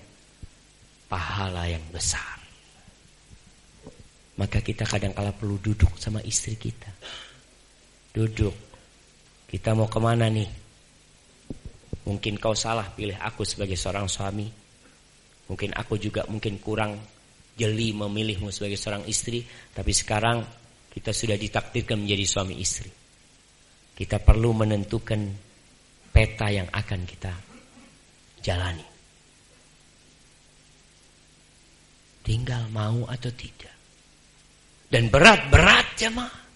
pahala yang besar. Maka kita kadang kala perlu duduk sama istri kita. Duduk. Kita mau ke mana nih? Mungkin kau salah pilih aku sebagai seorang suami. Mungkin aku juga mungkin kurang jeli memilihmu sebagai seorang istri. Tapi sekarang kita sudah ditakdirkan menjadi suami istri. Kita perlu menentukan peta yang akan kita jalani. Tinggal mau atau tidak. Dan berat-berat jemaah.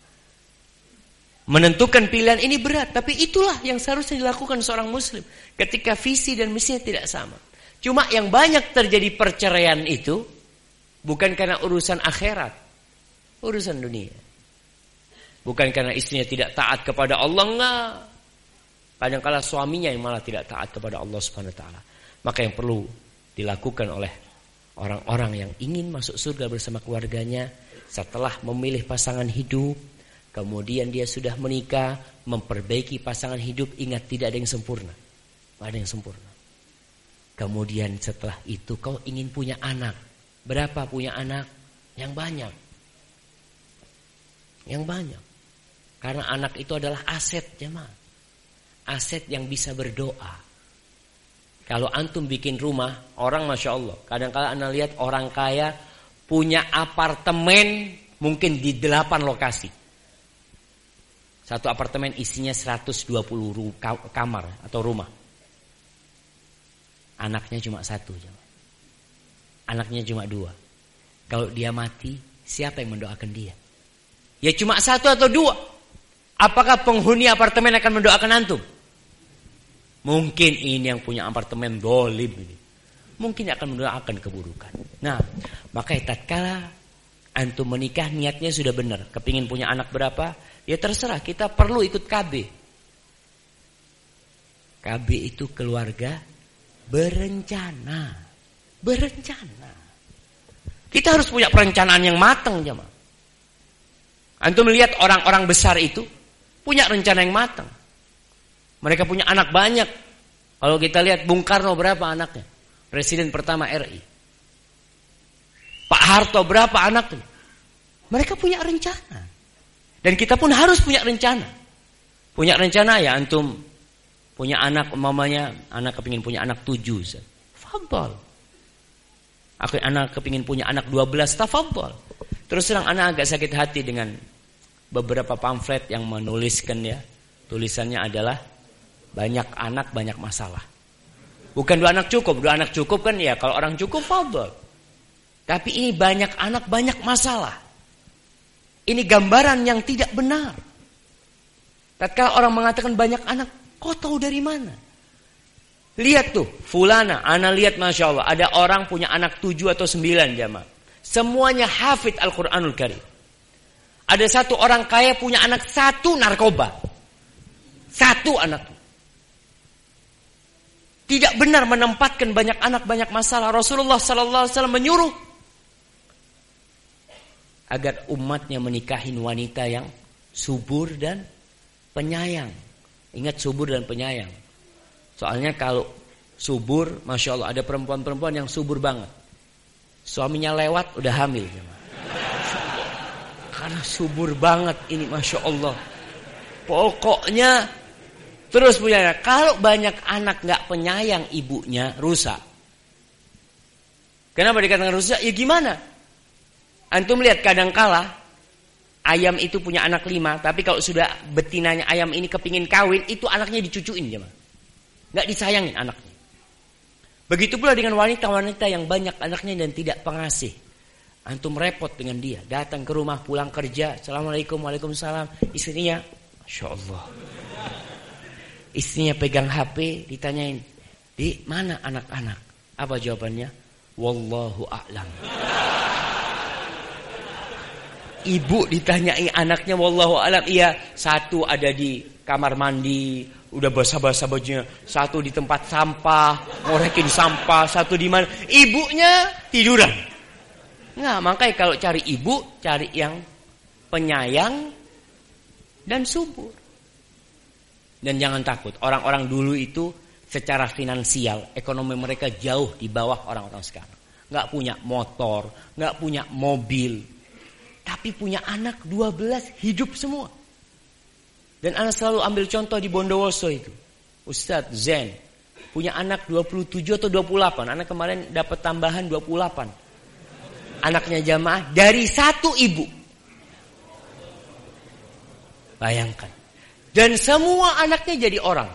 Menentukan pilihan ini berat, tapi itulah yang seharusnya dilakukan seorang muslim ketika visi dan misinya tidak sama. Cuma yang banyak terjadi perceraian itu bukan karena urusan akhirat, urusan dunia. Bukan karena istrinya tidak taat kepada Allah enggak. Kadang-kala suaminya yang malah tidak taat kepada Allah Subhanahu wa taala. Maka yang perlu dilakukan oleh orang-orang yang ingin masuk surga bersama keluarganya setelah memilih pasangan hidup, kemudian dia sudah menikah, memperbaiki pasangan hidup, ingat tidak ada yang sempurna. Tidak ada yang sempurna. Kemudian setelah itu kau ingin punya anak. Berapa punya anak? Yang banyak. Yang banyak. Karena anak itu adalah aset jemaah. Aset yang bisa berdoa. Kalau antum bikin rumah, orang Masya Allah. Kadang-kadang anda lihat orang kaya punya apartemen mungkin di delapan lokasi. Satu apartemen isinya 120 kamar atau rumah. Anaknya cuma satu. Anaknya cuma dua. Kalau dia mati, siapa yang mendoakan dia? Ya cuma satu atau dua. Apakah penghuni apartemen akan mendoakan antum? Mungkin ini yang punya apartemen dolim ini. mungkin akan mendoakan keburukan. Nah, maka tatkala antum menikah niatnya sudah benar, kepingin punya anak berapa, ya terserah kita perlu ikut KB. KB itu keluarga berencana. Berencana. Kita harus punya perencanaan yang matang, jemaah. Antum melihat orang-orang besar itu punya rencana yang matang. Mereka punya anak banyak. Kalau kita lihat Bung Karno berapa anaknya? Presiden pertama RI. Pak Harto berapa anaknya? Mereka punya rencana. Dan kita pun harus punya rencana. Punya rencana ya antum punya anak mamanya anak kepingin punya anak tujuh. Fabel. Aku anak kepingin punya anak dua belas. Tafadhol. Terus terang anak agak sakit hati dengan beberapa pamflet yang menuliskan ya. Tulisannya adalah banyak anak banyak masalah. Bukan dua anak cukup, dua anak cukup kan ya kalau orang cukup fabel. Tapi ini banyak anak banyak masalah. Ini gambaran yang tidak benar. Tatkala orang mengatakan banyak anak, kau tahu dari mana? Lihat tuh, fulana, ana lihat Masya Allah, ada orang punya anak tujuh atau sembilan jamaah. Semuanya hafid Al-Quranul Karim. Ada satu orang kaya punya anak satu narkoba. Satu anak. Tidak benar menempatkan banyak anak banyak masalah. Rasulullah Alaihi Wasallam menyuruh agar umatnya menikahin wanita yang subur dan penyayang. Ingat subur dan penyayang. Soalnya kalau subur, masya Allah ada perempuan-perempuan yang subur banget. Suaminya lewat udah hamil. Karena subur banget ini Masya Allah. Pokoknya terus punya Kalau banyak anak nggak penyayang ibunya rusak. Kenapa dikatakan rusak? Ya gimana? Antum lihat kadang kala ayam itu punya anak lima, tapi kalau sudah betinanya ayam ini kepingin kawin, itu anaknya dicucuin ya nggak disayangin anaknya. Begitu pula dengan wanita-wanita yang banyak anaknya dan tidak pengasih. Antum repot dengan dia. Datang ke rumah, pulang kerja. Assalamualaikum, waalaikumsalam. Istrinya, Masya Allah. Istrinya pegang HP, ditanyain. Di mana anak-anak? Apa jawabannya? Wallahu a'lam. Ibu ditanyai anaknya wallahu alam. Iya, satu ada di kamar mandi, udah basah-basah bajunya. Satu di tempat sampah, ngorekin sampah, satu di mana? Ibunya tiduran. Nggak, makanya kalau cari ibu, cari yang penyayang dan subur. Dan jangan takut, orang-orang dulu itu secara finansial, ekonomi mereka jauh di bawah orang-orang sekarang. Nggak punya motor, nggak punya mobil, tapi punya anak 12 hidup semua. Dan anak selalu ambil contoh di Bondowoso itu. Ustadz Zen punya anak 27 atau 28. Anak kemarin dapat tambahan 28 anaknya jamaah dari satu ibu. Bayangkan. Dan semua anaknya jadi orang.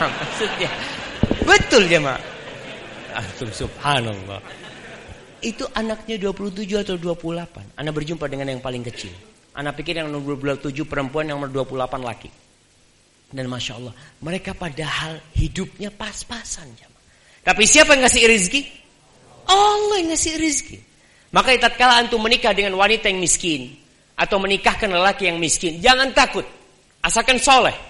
Maksudnya. Betul jemaah. Subhanallah. Itu anaknya 27 atau 28. Anak berjumpa dengan yang paling kecil. Anak pikir yang nomor 27 perempuan, yang nomor 28 laki. Dan Masya Allah. Mereka padahal hidupnya pas-pasan. Tapi siapa yang ngasih rezeki? Allah yang ngasih rezeki. Maka tatkala antum menikah dengan wanita yang miskin atau menikahkan lelaki yang miskin, jangan takut. Asalkan soleh.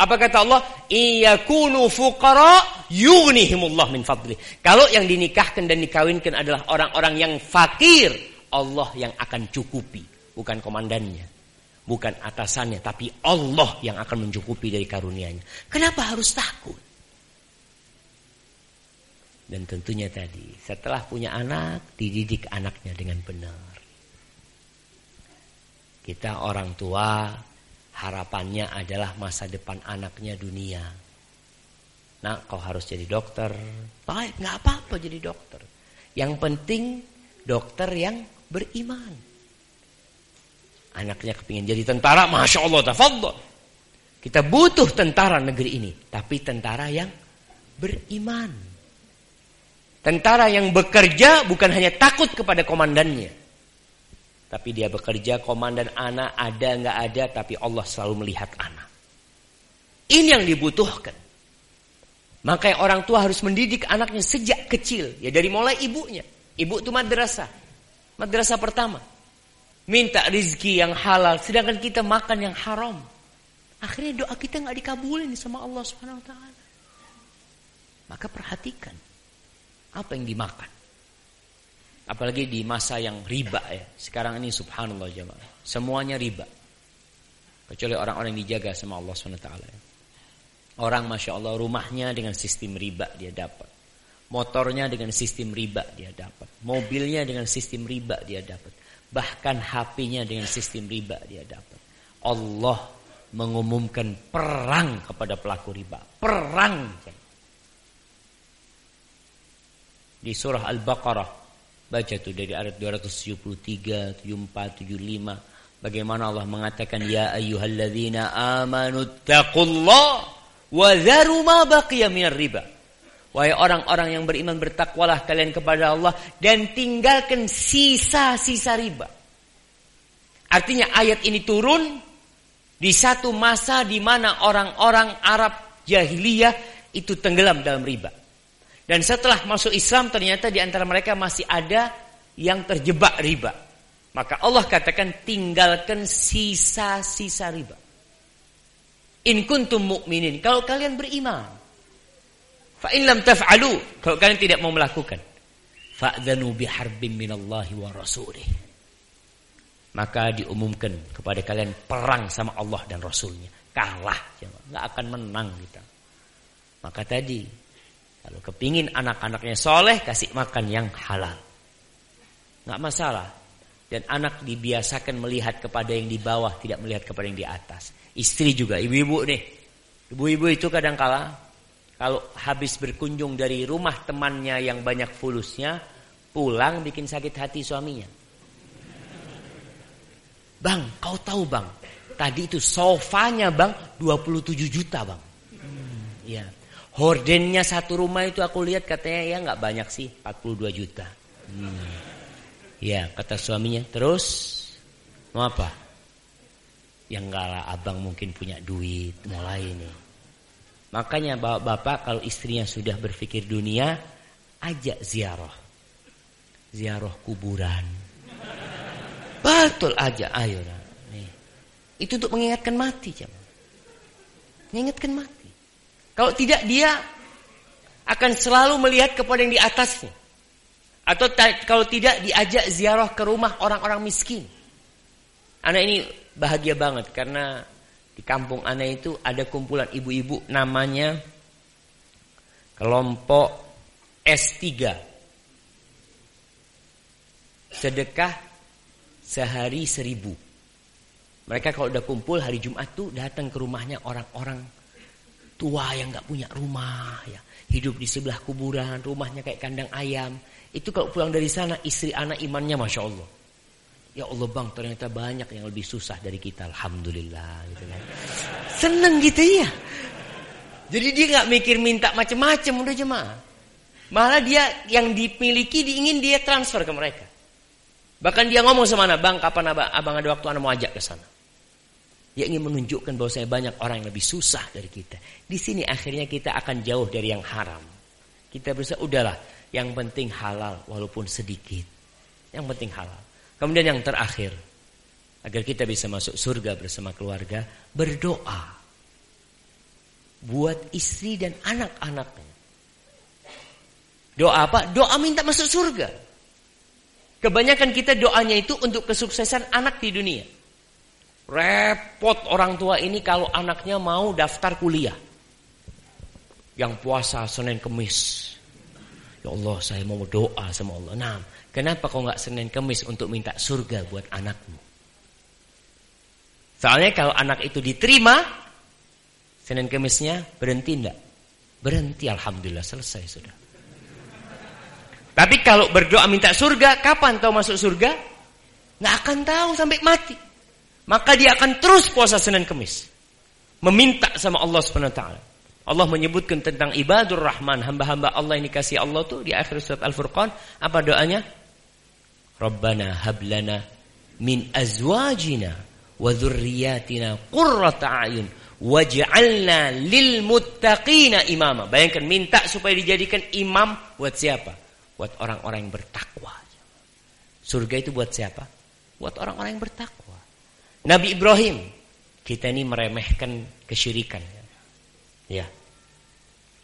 Apa kata Allah? Iyakunu fuqara yughnihimullah min fadli. Kalau yang dinikahkan dan dikawinkan adalah orang-orang yang fakir, Allah yang akan cukupi, bukan komandannya, bukan atasannya, tapi Allah yang akan mencukupi dari karunia-Nya. Kenapa harus takut? Dan tentunya tadi, setelah punya anak, dididik anaknya dengan benar. Kita orang tua, harapannya adalah masa depan anaknya dunia. Nah, kau harus jadi dokter. Baik, nggak apa-apa jadi dokter. Yang penting dokter yang beriman. Anaknya kepingin jadi tentara, masya Allah, tafadhol. Kita butuh tentara negeri ini, tapi tentara yang beriman. Tentara yang bekerja bukan hanya takut kepada komandannya. Tapi dia bekerja, komandan anak ada nggak ada, tapi Allah selalu melihat anak. Ini yang dibutuhkan. Maka orang tua harus mendidik anaknya sejak kecil. Ya dari mulai ibunya. Ibu itu madrasah. Madrasah pertama. Minta rizki yang halal. Sedangkan kita makan yang haram. Akhirnya doa kita nggak dikabulin sama Allah Subhanahu Wa Taala. Maka perhatikan apa yang dimakan. Apalagi di masa yang riba ya. Sekarang ini subhanallah jemaah. Semuanya riba. Kecuali orang-orang yang dijaga sama Allah SWT. Orang Masya Allah rumahnya dengan sistem riba dia dapat. Motornya dengan sistem riba dia dapat. Mobilnya dengan sistem riba dia dapat. Bahkan HP-nya dengan sistem riba dia dapat. Allah mengumumkan perang kepada pelaku riba. Perang. Di surah Al-Baqarah. Baca tuh dari ayat 273, 74, 75. Bagaimana Allah mengatakan ya ayyuhalladzina amanu taqullah wa dharu ma baqiya minar riba. Wahai orang-orang yang beriman bertakwalah kalian kepada Allah dan tinggalkan sisa-sisa riba. Artinya ayat ini turun di satu masa di mana orang-orang Arab jahiliyah itu tenggelam dalam riba. Dan setelah masuk Islam ternyata di antara mereka masih ada yang terjebak riba. Maka Allah katakan tinggalkan sisa-sisa riba. In kuntum mu'minin. Kalau kalian beriman. Fa lam taf'alu. Kalau kalian tidak mau melakukan. Fa'dhanu biharbin minallahi wa rasulih. Maka diumumkan kepada kalian perang sama Allah dan Rasulnya. Kalah. Nggak akan menang kita. Maka tadi. Kalau kepingin anak-anaknya soleh. Kasih makan yang halal. Nggak masalah. Dan anak dibiasakan melihat kepada yang di bawah, tidak melihat kepada yang di atas. Istri juga, ibu-ibu nih. Ibu-ibu itu kadang kala kalau habis berkunjung dari rumah temannya yang banyak fulusnya, pulang bikin sakit hati suaminya. Bang, kau tahu bang, tadi itu sofanya bang 27 juta bang. Hmm, ya. Hordennya satu rumah itu aku lihat katanya ya nggak banyak sih, 42 juta. Hmm. Ya, kata suaminya. Terus mau apa? Yang enggak lah, abang mungkin punya duit, mulai ini. Makanya bapak-bapak kalau istrinya sudah berpikir dunia, ajak ziarah. Ziarah kuburan. Betul aja, ayo. Nih. Itu untuk mengingatkan mati, jam. Mengingatkan mati. Kalau tidak dia akan selalu melihat kepada yang di atasnya. Atau kalau tidak diajak ziarah ke rumah orang-orang miskin. Anak ini bahagia banget karena di kampung anak itu ada kumpulan ibu-ibu namanya kelompok S3. Sedekah sehari seribu. Mereka kalau udah kumpul hari Jumat tuh datang ke rumahnya orang-orang tua yang nggak punya rumah ya. Hidup di sebelah kuburan, rumahnya kayak kandang ayam. Itu kalau pulang dari sana istri anak imannya Masya Allah. Ya Allah bang ternyata banyak yang lebih susah dari kita. Alhamdulillah. Gitu kan. Seneng gitu ya. Jadi dia nggak mikir minta macem-macem udah jemaah. Malah dia yang dimiliki diingin dia transfer ke mereka. Bahkan dia ngomong sama anak, bang kapan abang, abang ada waktu anak mau ajak ke sana. Dia ingin menunjukkan bahwa saya banyak orang yang lebih susah dari kita. Di sini akhirnya kita akan jauh dari yang haram. Kita berusaha, udahlah yang penting halal walaupun sedikit. Yang penting halal. Kemudian yang terakhir. Agar kita bisa masuk surga bersama keluarga. Berdoa. Buat istri dan anak-anaknya. Doa apa? Doa minta masuk surga. Kebanyakan kita doanya itu untuk kesuksesan anak di dunia. Repot orang tua ini kalau anaknya mau daftar kuliah. Yang puasa Senin Kemis. Ya Allah saya mau doa sama Allah. Nah, kenapa kau nggak Senin Kemis untuk minta surga buat anakmu? Soalnya kalau anak itu diterima, Senin Kemisnya berhenti enggak? Berhenti Alhamdulillah selesai sudah. Tapi kalau berdoa minta surga, kapan tahu masuk surga? Nggak akan tahu sampai mati. Maka dia akan terus puasa Senin Kemis. Meminta sama Allah taala. Allah menyebutkan tentang ibadur rahman, hamba-hamba Allah yang dikasih Allah tuh di akhir surat Al-Furqan, apa doanya? Rabbana hablana min azwajina wa dzurriyyatina qurrata a'yun Waj'alna lil muttaqina imama. Bayangkan minta supaya dijadikan imam buat siapa? Buat orang-orang yang bertakwa. Surga itu buat siapa? Buat orang-orang yang bertakwa. Nabi Ibrahim, kita ini meremehkan kesyirikan. Ya.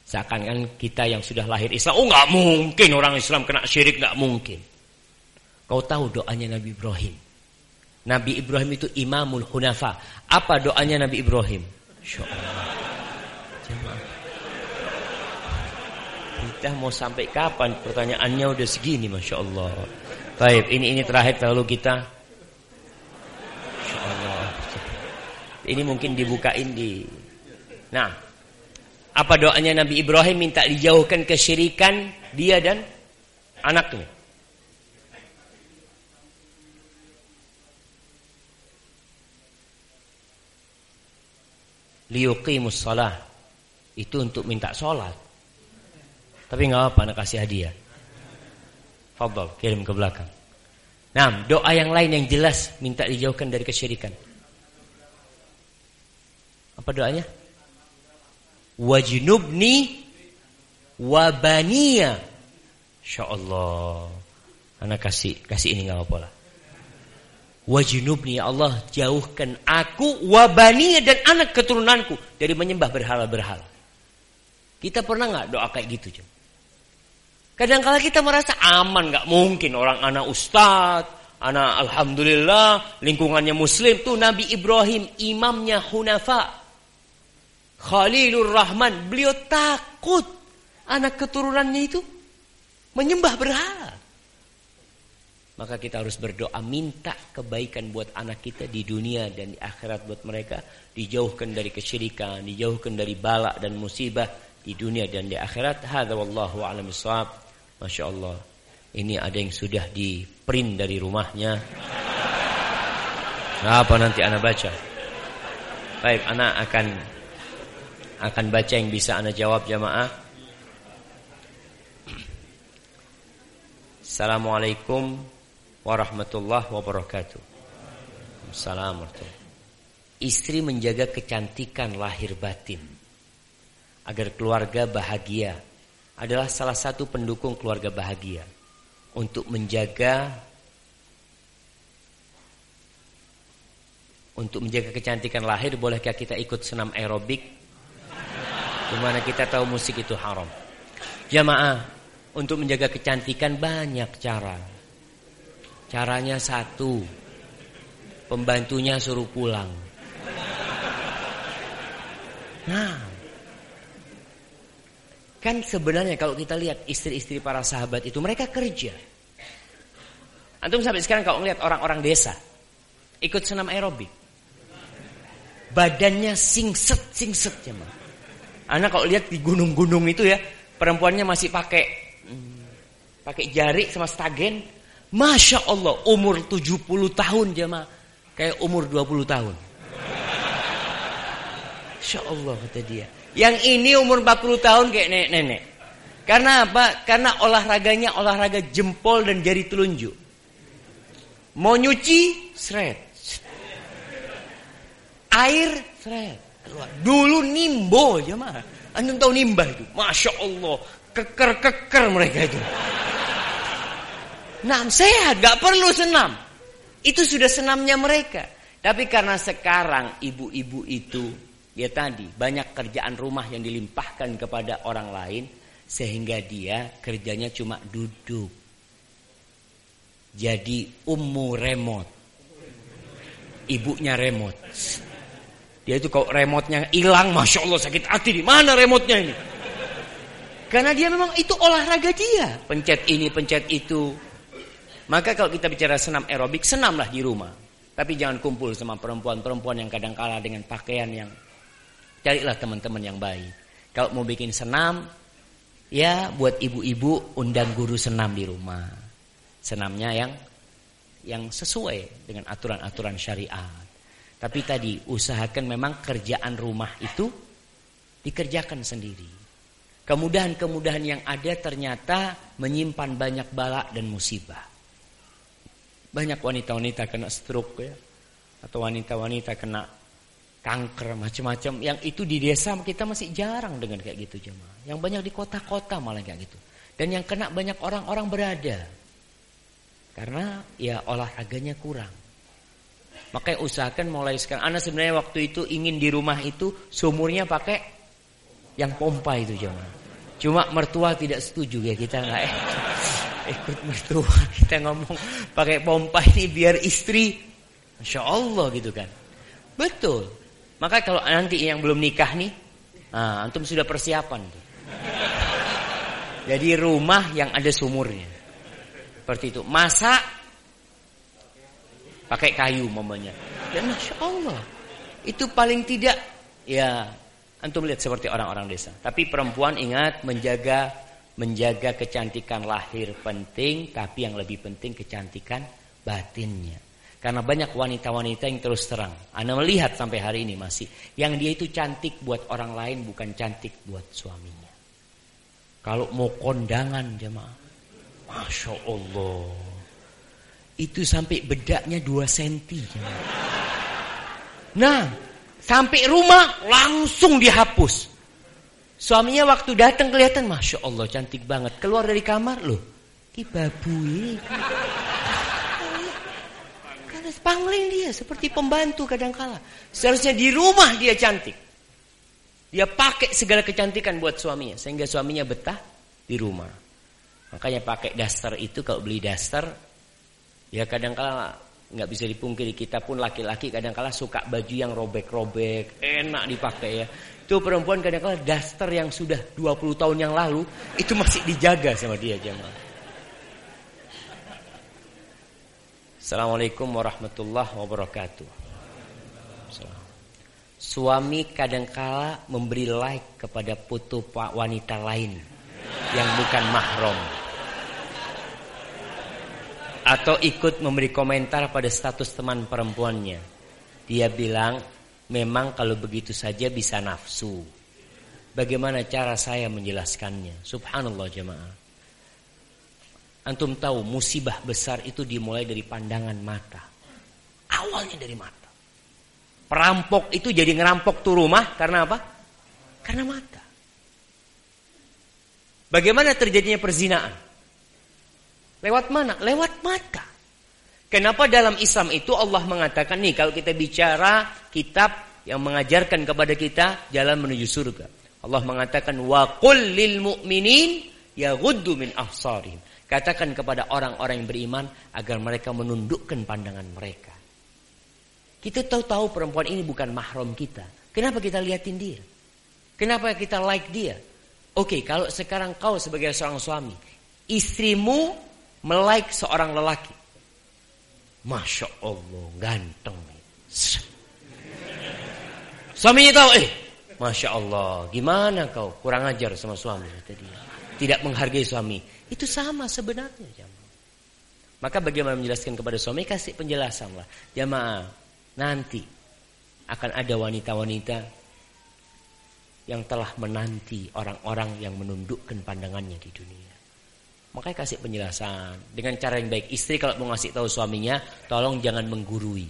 Seakan-akan kita yang sudah lahir Islam, oh nggak mungkin orang Islam kena syirik, nggak mungkin. Kau tahu doanya Nabi Ibrahim. Nabi Ibrahim itu imamul hunafa. Apa doanya Nabi Ibrahim? Kita mau sampai kapan? Pertanyaannya udah segini, masya Allah. Baik, ini ini terakhir lalu kita. Masya Allah. Ini mungkin dibukain di. Nah, apa doanya Nabi Ibrahim minta dijauhkan kesyirikan dia dan anaknya? liyuqimus salah itu untuk minta sholat tapi nggak apa anak kasih hadiah Fadol kirim ke belakang nah doa yang lain yang jelas minta dijauhkan dari kesyirikan apa doanya wajnubni wabaniya Allah anak kasih kasih ini nggak apa-apa lah Wajinubni ya Allah jauhkan aku wabani dan anak keturunanku dari menyembah berhala-berhala. Kita pernah nggak doa kayak gitu, Jom? Kadang-kala kita merasa aman, nggak mungkin orang anak ustad, anak alhamdulillah, lingkungannya muslim tuh Nabi Ibrahim imamnya Hunafa. Khalilur Rahman, beliau takut anak keturunannya itu menyembah berhala. Maka kita harus berdoa minta kebaikan buat anak kita di dunia dan di akhirat buat mereka. Dijauhkan dari kesyirikan, dijauhkan dari balak dan musibah di dunia dan di akhirat. Hadza wallahu a'lam Masya Allah. Ini ada yang sudah di print dari rumahnya. Apa nanti anak baca? Baik, anak akan akan baca yang bisa anak jawab jamaah. Assalamualaikum warahmatullahi wabarakatuh. Assalamualaikum. Istri menjaga kecantikan lahir batin agar keluarga bahagia adalah salah satu pendukung keluarga bahagia untuk menjaga untuk menjaga kecantikan lahir bolehkah kita ikut senam aerobik di mana kita tahu musik itu haram jamaah untuk menjaga kecantikan banyak cara Caranya satu. Pembantunya suruh pulang. Nah. Kan sebenarnya kalau kita lihat istri-istri para sahabat itu mereka kerja. Antum sampai sekarang kalau ngeliat orang-orang desa ikut senam aerobik. Badannya singset singset ya. Anak kalau lihat di gunung-gunung itu ya, perempuannya masih pakai hmm, pakai jari sama stagen, Masya Allah umur 70 tahun jemaah kayak umur 20 tahun. Masya Allah kata dia. Yang ini umur 40 tahun kayak nenek-nenek. Karena apa? Karena olahraganya olahraga jempol dan jari telunjuk. Mau nyuci, seret. Air, seret. Dulu nimbo jemaah. Anda tahu nimbah itu? Masya Allah. Keker-keker mereka itu. Nah, sehat, gak perlu senam. Itu sudah senamnya mereka. Tapi karena sekarang ibu-ibu itu, ya tadi, banyak kerjaan rumah yang dilimpahkan kepada orang lain, sehingga dia kerjanya cuma duduk. Jadi ummu remote. Ibunya remote. Dia itu kalau remote-nya hilang, Masya Allah sakit hati. Di mana remote-nya ini? Karena dia memang itu olahraga dia. Pencet ini, pencet itu. Maka kalau kita bicara senam aerobik, senamlah di rumah. Tapi jangan kumpul sama perempuan-perempuan yang kadang kalah dengan pakaian yang carilah teman-teman yang baik. Kalau mau bikin senam, ya buat ibu-ibu undang guru senam di rumah. Senamnya yang yang sesuai dengan aturan-aturan syariat. Tapi tadi usahakan memang kerjaan rumah itu dikerjakan sendiri. Kemudahan-kemudahan yang ada ternyata menyimpan banyak bala dan musibah. Banyak wanita-wanita kena stroke ya. Atau wanita-wanita kena kanker macam-macam. Yang itu di desa kita masih jarang dengan kayak gitu jemaah. Yang banyak di kota-kota malah kayak gitu. Dan yang kena banyak orang-orang berada. Karena ya olahraganya kurang. Makanya usahakan mulai sekarang. Anak sebenarnya waktu itu ingin di rumah itu sumurnya pakai yang pompa itu jemaah. Cuma mertua tidak setuju ya kita nggak eh, ikut mertua kita ngomong pakai pompa ini biar istri, masya Allah gitu kan. Betul. Maka kalau nanti yang belum nikah nih, nah, antum sudah persiapan tuh. Jadi rumah yang ada sumurnya. Seperti itu. Masak pakai kayu mamanya. Dan masya Allah. Itu paling tidak ya antum lihat seperti orang-orang desa. Tapi perempuan ingat menjaga menjaga kecantikan lahir penting, tapi yang lebih penting kecantikan batinnya. Karena banyak wanita-wanita yang terus terang. Anda melihat sampai hari ini masih. Yang dia itu cantik buat orang lain bukan cantik buat suaminya. Kalau mau kondangan jemaah. Masya Allah. Itu sampai bedaknya 2 senti. Nah, sampai rumah langsung dihapus. Suaminya waktu datang kelihatan, Masya Allah cantik banget. Keluar dari kamar loh. Ibabu ini. Karena pangling dia seperti pembantu kadang-kala. Seharusnya di rumah dia cantik. Dia pakai segala kecantikan buat suaminya sehingga suaminya betah di rumah. Makanya pakai daster itu kalau beli daster ya kadang-kala nggak bisa dipungkiri kita pun laki-laki kadang-kala suka baju yang robek-robek, enak dipakai ya. Itu perempuan kadang-kala daster yang sudah 20 tahun yang lalu itu masih dijaga sama dia jemaah. Assalamualaikum warahmatullahi wabarakatuh. Suami kadangkala memberi like kepada foto wanita lain yang bukan mahram. Atau ikut memberi komentar pada status teman perempuannya. Dia bilang, memang kalau begitu saja bisa nafsu. Bagaimana cara saya menjelaskannya? Subhanallah jemaah. Antum tahu musibah besar itu dimulai dari pandangan mata. Awalnya dari mata. Perampok itu jadi ngerampok tuh rumah karena apa? Karena mata. Bagaimana terjadinya perzinaan? Lewat mana? Lewat mata. Kenapa dalam Islam itu Allah mengatakan nih kalau kita bicara kitab yang mengajarkan kepada kita jalan menuju surga. Allah mengatakan wa qul lil mu'minin yaghuddu min ahsarihim. Katakan kepada orang-orang yang beriman agar mereka menundukkan pandangan mereka. Kita tahu-tahu perempuan ini bukan mahram kita. Kenapa kita liatin dia? Kenapa kita like dia? Oke, okay, kalau sekarang kau sebagai seorang suami, istrimu melike seorang lelaki. Masya Allah, ganteng. Suaminya tahu, eh, Masya Allah, gimana kau kurang ajar sama suami tadi. Tidak menghargai suami. Itu sama sebenarnya. Maka bagaimana menjelaskan kepada suami, kasih penjelasan lah. Jamaah, Nanti akan ada wanita-wanita yang telah menanti orang-orang yang menundukkan pandangannya di dunia. Makanya kasih penjelasan dengan cara yang baik. Istri kalau mau ngasih tahu suaminya, tolong jangan menggurui.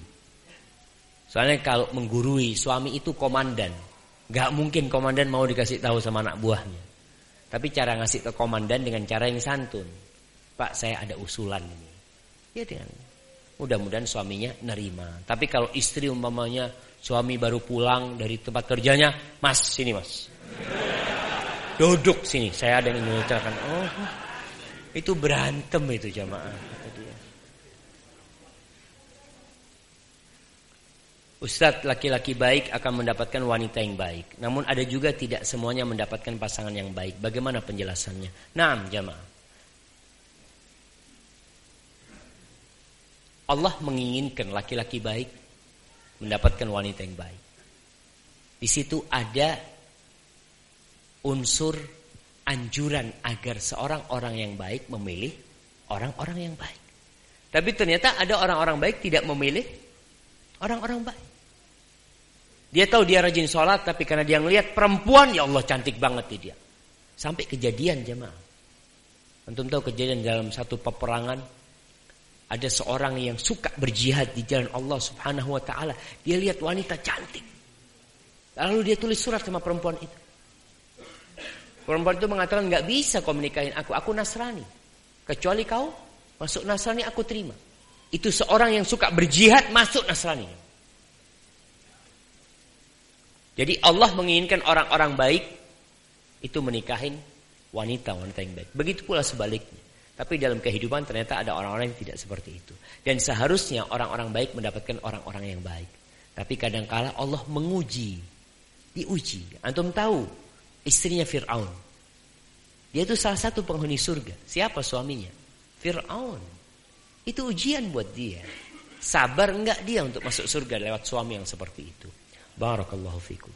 Soalnya kalau menggurui suami itu komandan, gak mungkin komandan mau dikasih tahu sama anak buahnya. Tapi cara ngasih ke komandan dengan cara yang santun. Pak, saya ada usulan ini. Ya dengan Mudah-mudahan suaminya nerima. Tapi kalau istri umpamanya suami baru pulang dari tempat kerjanya, Mas sini Mas. Duduk sini, saya ada yang mengucapkan, oh itu berantem itu jamaah. Ustadz laki-laki baik akan mendapatkan wanita yang baik. Namun ada juga tidak semuanya mendapatkan pasangan yang baik. Bagaimana penjelasannya? Nah, jamaah. Allah menginginkan laki-laki baik mendapatkan wanita yang baik. Di situ ada unsur anjuran agar seorang orang yang baik memilih orang-orang yang baik. Tapi ternyata ada orang-orang baik tidak memilih orang-orang baik. Dia tahu dia rajin sholat tapi karena dia ngelihat perempuan ya Allah cantik banget dia. Sampai kejadian jemaah. Antum tahu kejadian dalam satu peperangan ada seorang yang suka berjihad di jalan Allah Subhanahu wa taala. Dia lihat wanita cantik. Lalu dia tulis surat sama perempuan itu. Perempuan itu mengatakan nggak bisa kau menikahin aku, aku Nasrani. Kecuali kau masuk Nasrani aku terima. Itu seorang yang suka berjihad masuk Nasrani. Jadi Allah menginginkan orang-orang baik itu menikahin wanita-wanita yang baik. Begitu pula sebaliknya. Tapi dalam kehidupan ternyata ada orang-orang yang tidak seperti itu. Dan seharusnya orang-orang baik mendapatkan orang-orang yang baik. Tapi kadangkala Allah menguji. Diuji. Antum tahu istrinya Fir'aun. Dia itu salah satu penghuni surga. Siapa suaminya? Fir'aun. Itu ujian buat dia. Sabar enggak dia untuk masuk surga lewat suami yang seperti itu. Barakallahu fikum.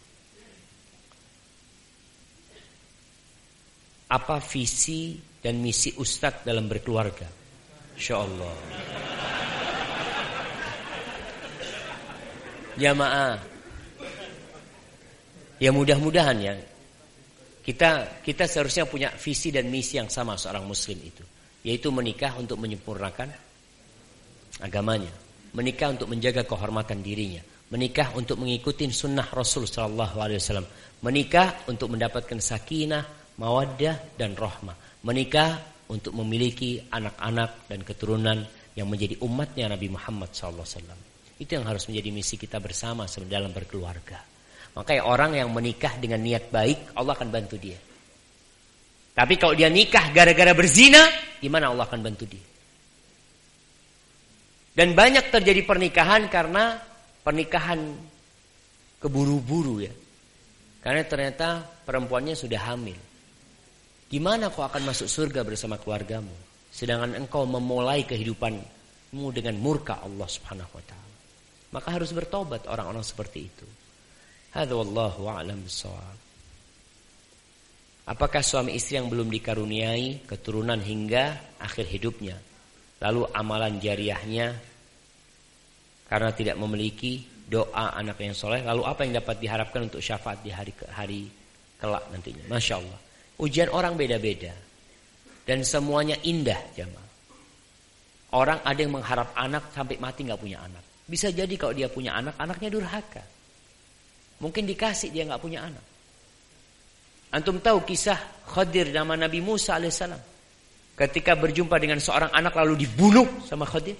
Apa visi dan misi ustadz dalam berkeluarga? Insya Allah. Jamaah. Ya mudah-mudahan ya kita kita seharusnya punya visi dan misi yang sama seorang muslim itu, yaitu menikah untuk menyempurnakan agamanya, menikah untuk menjaga kehormatan dirinya, menikah untuk mengikuti sunnah Rasul Wasallam, menikah untuk mendapatkan sakinah, mawaddah dan rahmah, menikah untuk memiliki anak-anak dan keturunan yang menjadi umatnya Nabi Muhammad Wasallam. Itu yang harus menjadi misi kita bersama dalam berkeluarga. Makanya orang yang menikah dengan niat baik, Allah akan bantu dia. Tapi kalau dia nikah gara-gara berzina, gimana Allah akan bantu dia? Dan banyak terjadi pernikahan karena pernikahan keburu-buru ya. Karena ternyata perempuannya sudah hamil. Gimana kau akan masuk surga bersama keluargamu? Sedangkan engkau memulai kehidupanmu dengan murka Allah Subhanahu wa taala. Maka harus bertobat orang-orang seperti itu. Hadza wallahu a'lam bissawab. Apakah suami istri yang belum dikaruniai keturunan hingga akhir hidupnya lalu amalan jariahnya karena tidak memiliki doa anak yang soleh lalu apa yang dapat diharapkan untuk syafaat di hari hari kelak nantinya? Masya Allah. Ujian orang beda-beda dan semuanya indah jamaah. Orang ada yang mengharap anak sampai mati nggak punya anak. Bisa jadi kalau dia punya anak anaknya durhaka Mungkin dikasih dia nggak punya anak. Antum tahu kisah Khadir nama Nabi Musa alaihissalam. Ketika berjumpa dengan seorang anak lalu dibunuh sama Khadir.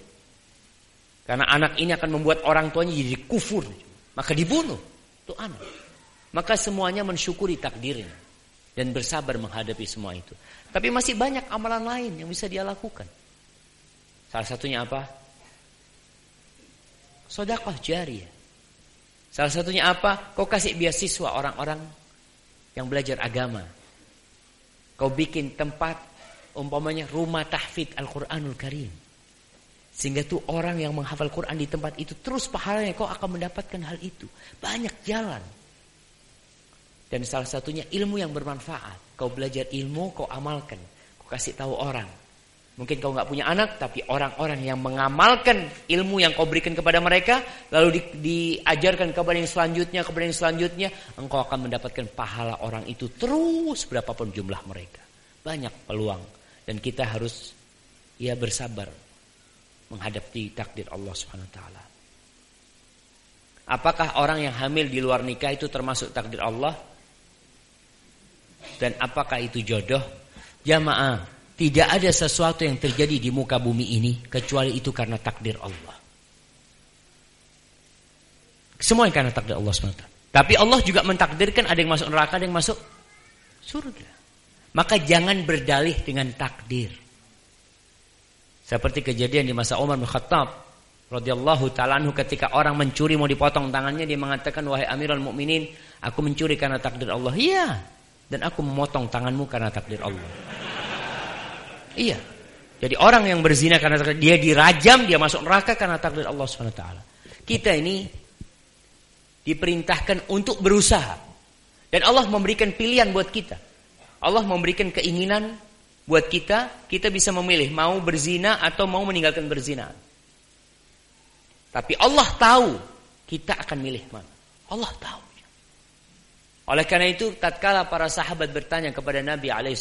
Karena anak ini akan membuat orang tuanya jadi kufur. Maka dibunuh. Itu anak. Maka semuanya mensyukuri takdirnya. Dan bersabar menghadapi semua itu. Tapi masih banyak amalan lain yang bisa dia lakukan. Salah satunya apa? Sodakoh jariah. Salah satunya apa? Kau kasih beasiswa orang-orang yang belajar agama. Kau bikin tempat umpamanya rumah tahfidz Al-Qur'anul Karim. Sehingga tuh orang yang menghafal Quran di tempat itu terus pahalanya kau akan mendapatkan hal itu. Banyak jalan. Dan salah satunya ilmu yang bermanfaat. Kau belajar ilmu, kau amalkan. Kau kasih tahu orang. Mungkin kau nggak punya anak, tapi orang-orang yang mengamalkan ilmu yang kau berikan kepada mereka, lalu di, diajarkan kepada yang selanjutnya, kepada yang selanjutnya, engkau akan mendapatkan pahala orang itu terus berapapun jumlah mereka. Banyak peluang dan kita harus ya bersabar menghadapi takdir Allah Subhanahu wa taala. Apakah orang yang hamil di luar nikah itu termasuk takdir Allah? Dan apakah itu jodoh? Jamaah, tidak ada sesuatu yang terjadi di muka bumi ini kecuali itu karena takdir Allah. Semua yang karena takdir Allah SWT. Tapi Allah juga mentakdirkan ada yang masuk neraka, ada yang masuk surga. Maka jangan berdalih dengan takdir. Seperti kejadian di masa Umar bin Khattab radhiyallahu taala ketika orang mencuri mau dipotong tangannya dia mengatakan wahai Amirul Mukminin, aku mencuri karena takdir Allah. Iya. Dan aku memotong tanganmu karena takdir Allah. Iya. Jadi orang yang berzina karena dia dirajam, dia masuk neraka karena takdir Allah SWT. Kita ini diperintahkan untuk berusaha. Dan Allah memberikan pilihan buat kita. Allah memberikan keinginan buat kita, kita bisa memilih mau berzina atau mau meninggalkan berzina. Tapi Allah tahu kita akan milih mana. Allah tahu. Oleh karena itu, tatkala para sahabat bertanya kepada Nabi alaihi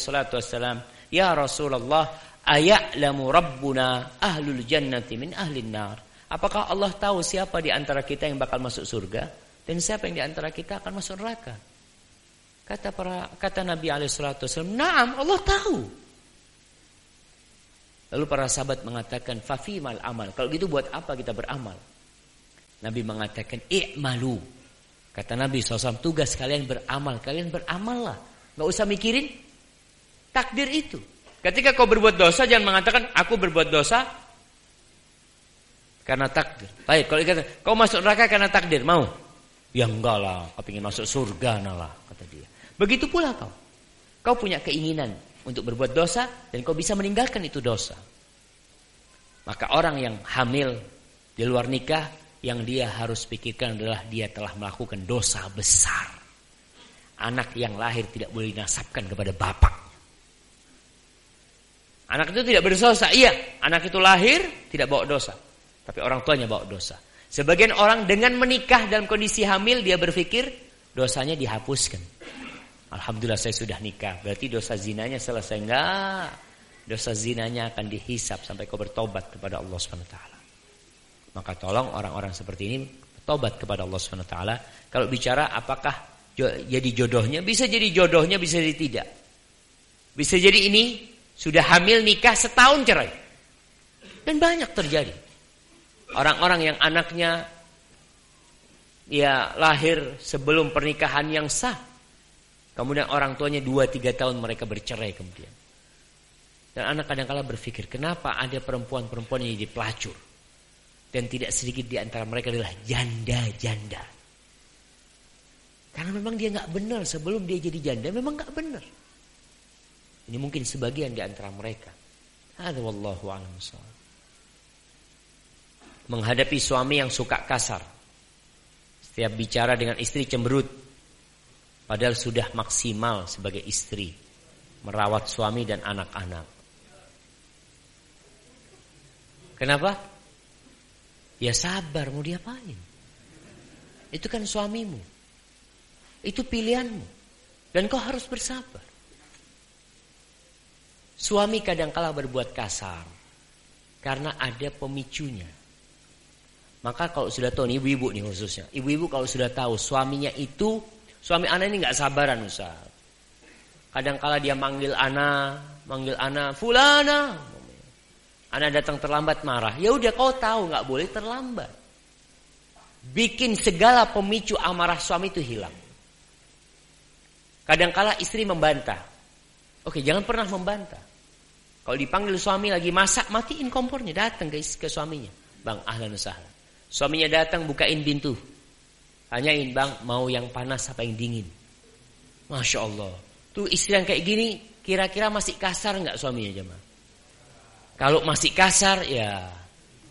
Ya Rasulullah, aya'lamu rabbuna ahlul jannati min ahlin nar. Apakah Allah tahu siapa di antara kita yang bakal masuk surga Dan siapa yang di antara kita akan masuk neraka? Kata para kata Nabi alaihi "Na'am, Allah tahu." Lalu para sahabat mengatakan, "Fafimal amal." Kalau gitu buat apa kita beramal? Nabi mengatakan, "I'malu." Kata Nabi SAW, tugas kalian beramal. Kalian beramal lah. Gak usah mikirin takdir itu. Ketika kau berbuat dosa, jangan mengatakan, aku berbuat dosa karena takdir. Baik, kalau kata, kau masuk neraka karena takdir, mau? Ya enggak lah, kau ingin masuk surga nalah, kata dia. Begitu pula kau. Kau punya keinginan untuk berbuat dosa dan kau bisa meninggalkan itu dosa. Maka orang yang hamil di luar nikah yang dia harus pikirkan adalah dia telah melakukan dosa besar. Anak yang lahir tidak boleh dinasabkan kepada bapak. Anak itu tidak berdosa, iya. Anak itu lahir tidak bawa dosa. Tapi orang tuanya bawa dosa. Sebagian orang dengan menikah dalam kondisi hamil dia berpikir dosanya dihapuskan. Alhamdulillah saya sudah nikah. Berarti dosa zinanya selesai. Enggak. Dosa zinanya akan dihisap sampai kau bertobat kepada Allah SWT. Maka tolong orang-orang seperti ini tobat kepada Allah SWT. Kalau bicara apakah jadi jodohnya, bisa jadi jodohnya, bisa jadi tidak. Bisa jadi ini sudah hamil nikah setahun cerai. Dan banyak terjadi. Orang-orang yang anaknya ya lahir sebelum pernikahan yang sah Kemudian orang tuanya dua tiga tahun mereka bercerai kemudian. Dan anak kadang-kala berpikir, kenapa ada perempuan-perempuan yang jadi pelacur? Dan tidak sedikit di antara mereka adalah janda-janda. Karena memang dia nggak benar sebelum dia jadi janda, memang nggak benar. Ini mungkin sebagian di antara mereka. Ada wallahu a'lam Menghadapi suami yang suka kasar. Setiap bicara dengan istri cemberut. Padahal sudah maksimal sebagai istri merawat suami dan anak-anak. Kenapa? Ya sabar, mau diapain? Itu kan suamimu. Itu pilihanmu. Dan kau harus bersabar. Suami kadangkala berbuat kasar. Karena ada pemicunya. Maka kalau sudah tahu, ibu-ibu nih khususnya. Ibu-ibu kalau sudah tahu suaminya itu Suami anak ini nggak sabaran Ustaz. Kadang-kala dia manggil anak, manggil anak, fulana. Anak datang terlambat marah. Ya udah kau tahu nggak boleh terlambat. Bikin segala pemicu amarah suami itu hilang. Kadang-kala istri membantah. Oke, jangan pernah membantah. Kalau dipanggil suami lagi masak, matiin kompornya, datang ke, ke suaminya. Bang, ahlan sahlan. Suaminya datang bukain pintu. Tanyain bang, mau yang panas apa yang dingin? Masya Allah. Tuh istri yang kayak gini, kira-kira masih kasar nggak suaminya jemaah? Kalau masih kasar, ya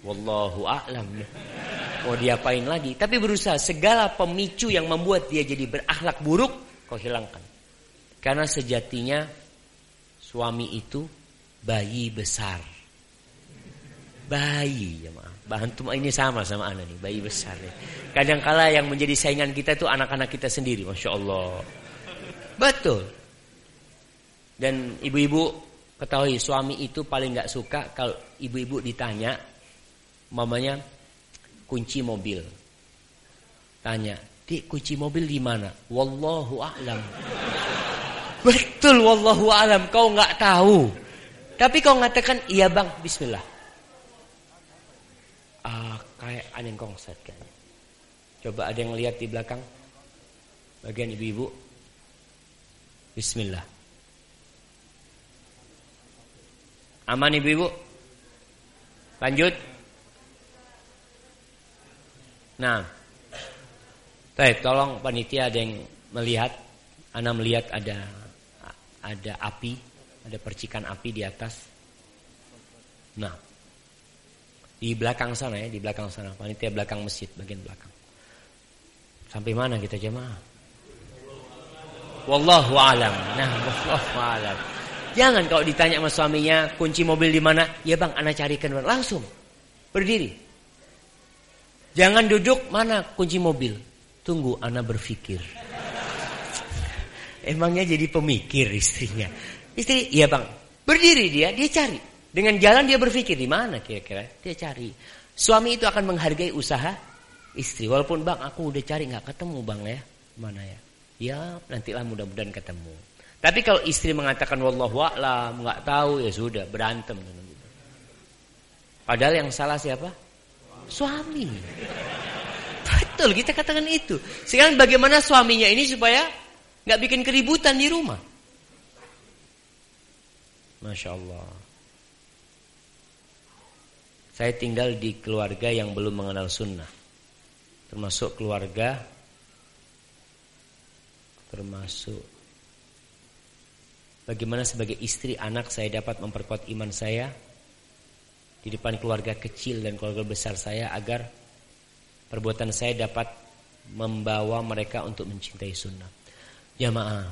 Wallahu a'lam. Mau diapain lagi? Tapi berusaha segala pemicu yang membuat dia jadi berakhlak buruk, kau hilangkan. Karena sejatinya suami itu bayi besar. Bayi, ya maaf. Bahantum ini sama sama anak nih, bayi besar nih. Kadang-kala yang menjadi saingan kita itu anak-anak kita sendiri, masya Allah. Betul. Dan ibu-ibu ketahui suami itu paling nggak suka kalau ibu-ibu ditanya, mamanya kunci mobil. Tanya, dik kunci mobil di mana? Wallahu a'lam. Betul, wallahu a'lam. Kau nggak tahu. Tapi kau mengatakan, iya bang, Bismillah uh, kayak yang kongset kan. Coba ada yang lihat di belakang bagian ibu-ibu. Bismillah. Aman ibu-ibu? Lanjut. Nah. Baik, tolong panitia ada yang melihat. Ana melihat ada ada api, ada percikan api di atas. Nah, di belakang sana ya, di belakang sana. Panitia belakang masjid, bagian belakang. Sampai mana kita jemaah? Wallahu alam. Nah, wallahu alam. Jangan kalau ditanya sama suaminya kunci mobil di mana, ya bang, anak carikan langsung berdiri. Jangan duduk mana kunci mobil. Tunggu, anak berpikir. Emangnya jadi pemikir istrinya. Istri, iya bang, berdiri dia, dia cari. Dengan jalan dia berpikir di mana kira-kira dia cari. Suami itu akan menghargai usaha istri. Walaupun bang aku udah cari nggak ketemu bang ya. Mana ya? Ya nantilah mudah-mudahan ketemu. Tapi kalau istri mengatakan wallahu a'lam, nggak tahu ya sudah berantem. Padahal yang salah siapa? Suami. Betul kita katakan itu. Sekarang bagaimana suaminya ini supaya nggak bikin keributan di rumah? Masya Allah. Saya tinggal di keluarga yang belum mengenal sunnah. Termasuk keluarga termasuk bagaimana sebagai istri anak saya dapat memperkuat iman saya di depan keluarga kecil dan keluarga besar saya agar perbuatan saya dapat membawa mereka untuk mencintai sunnah. Jamaah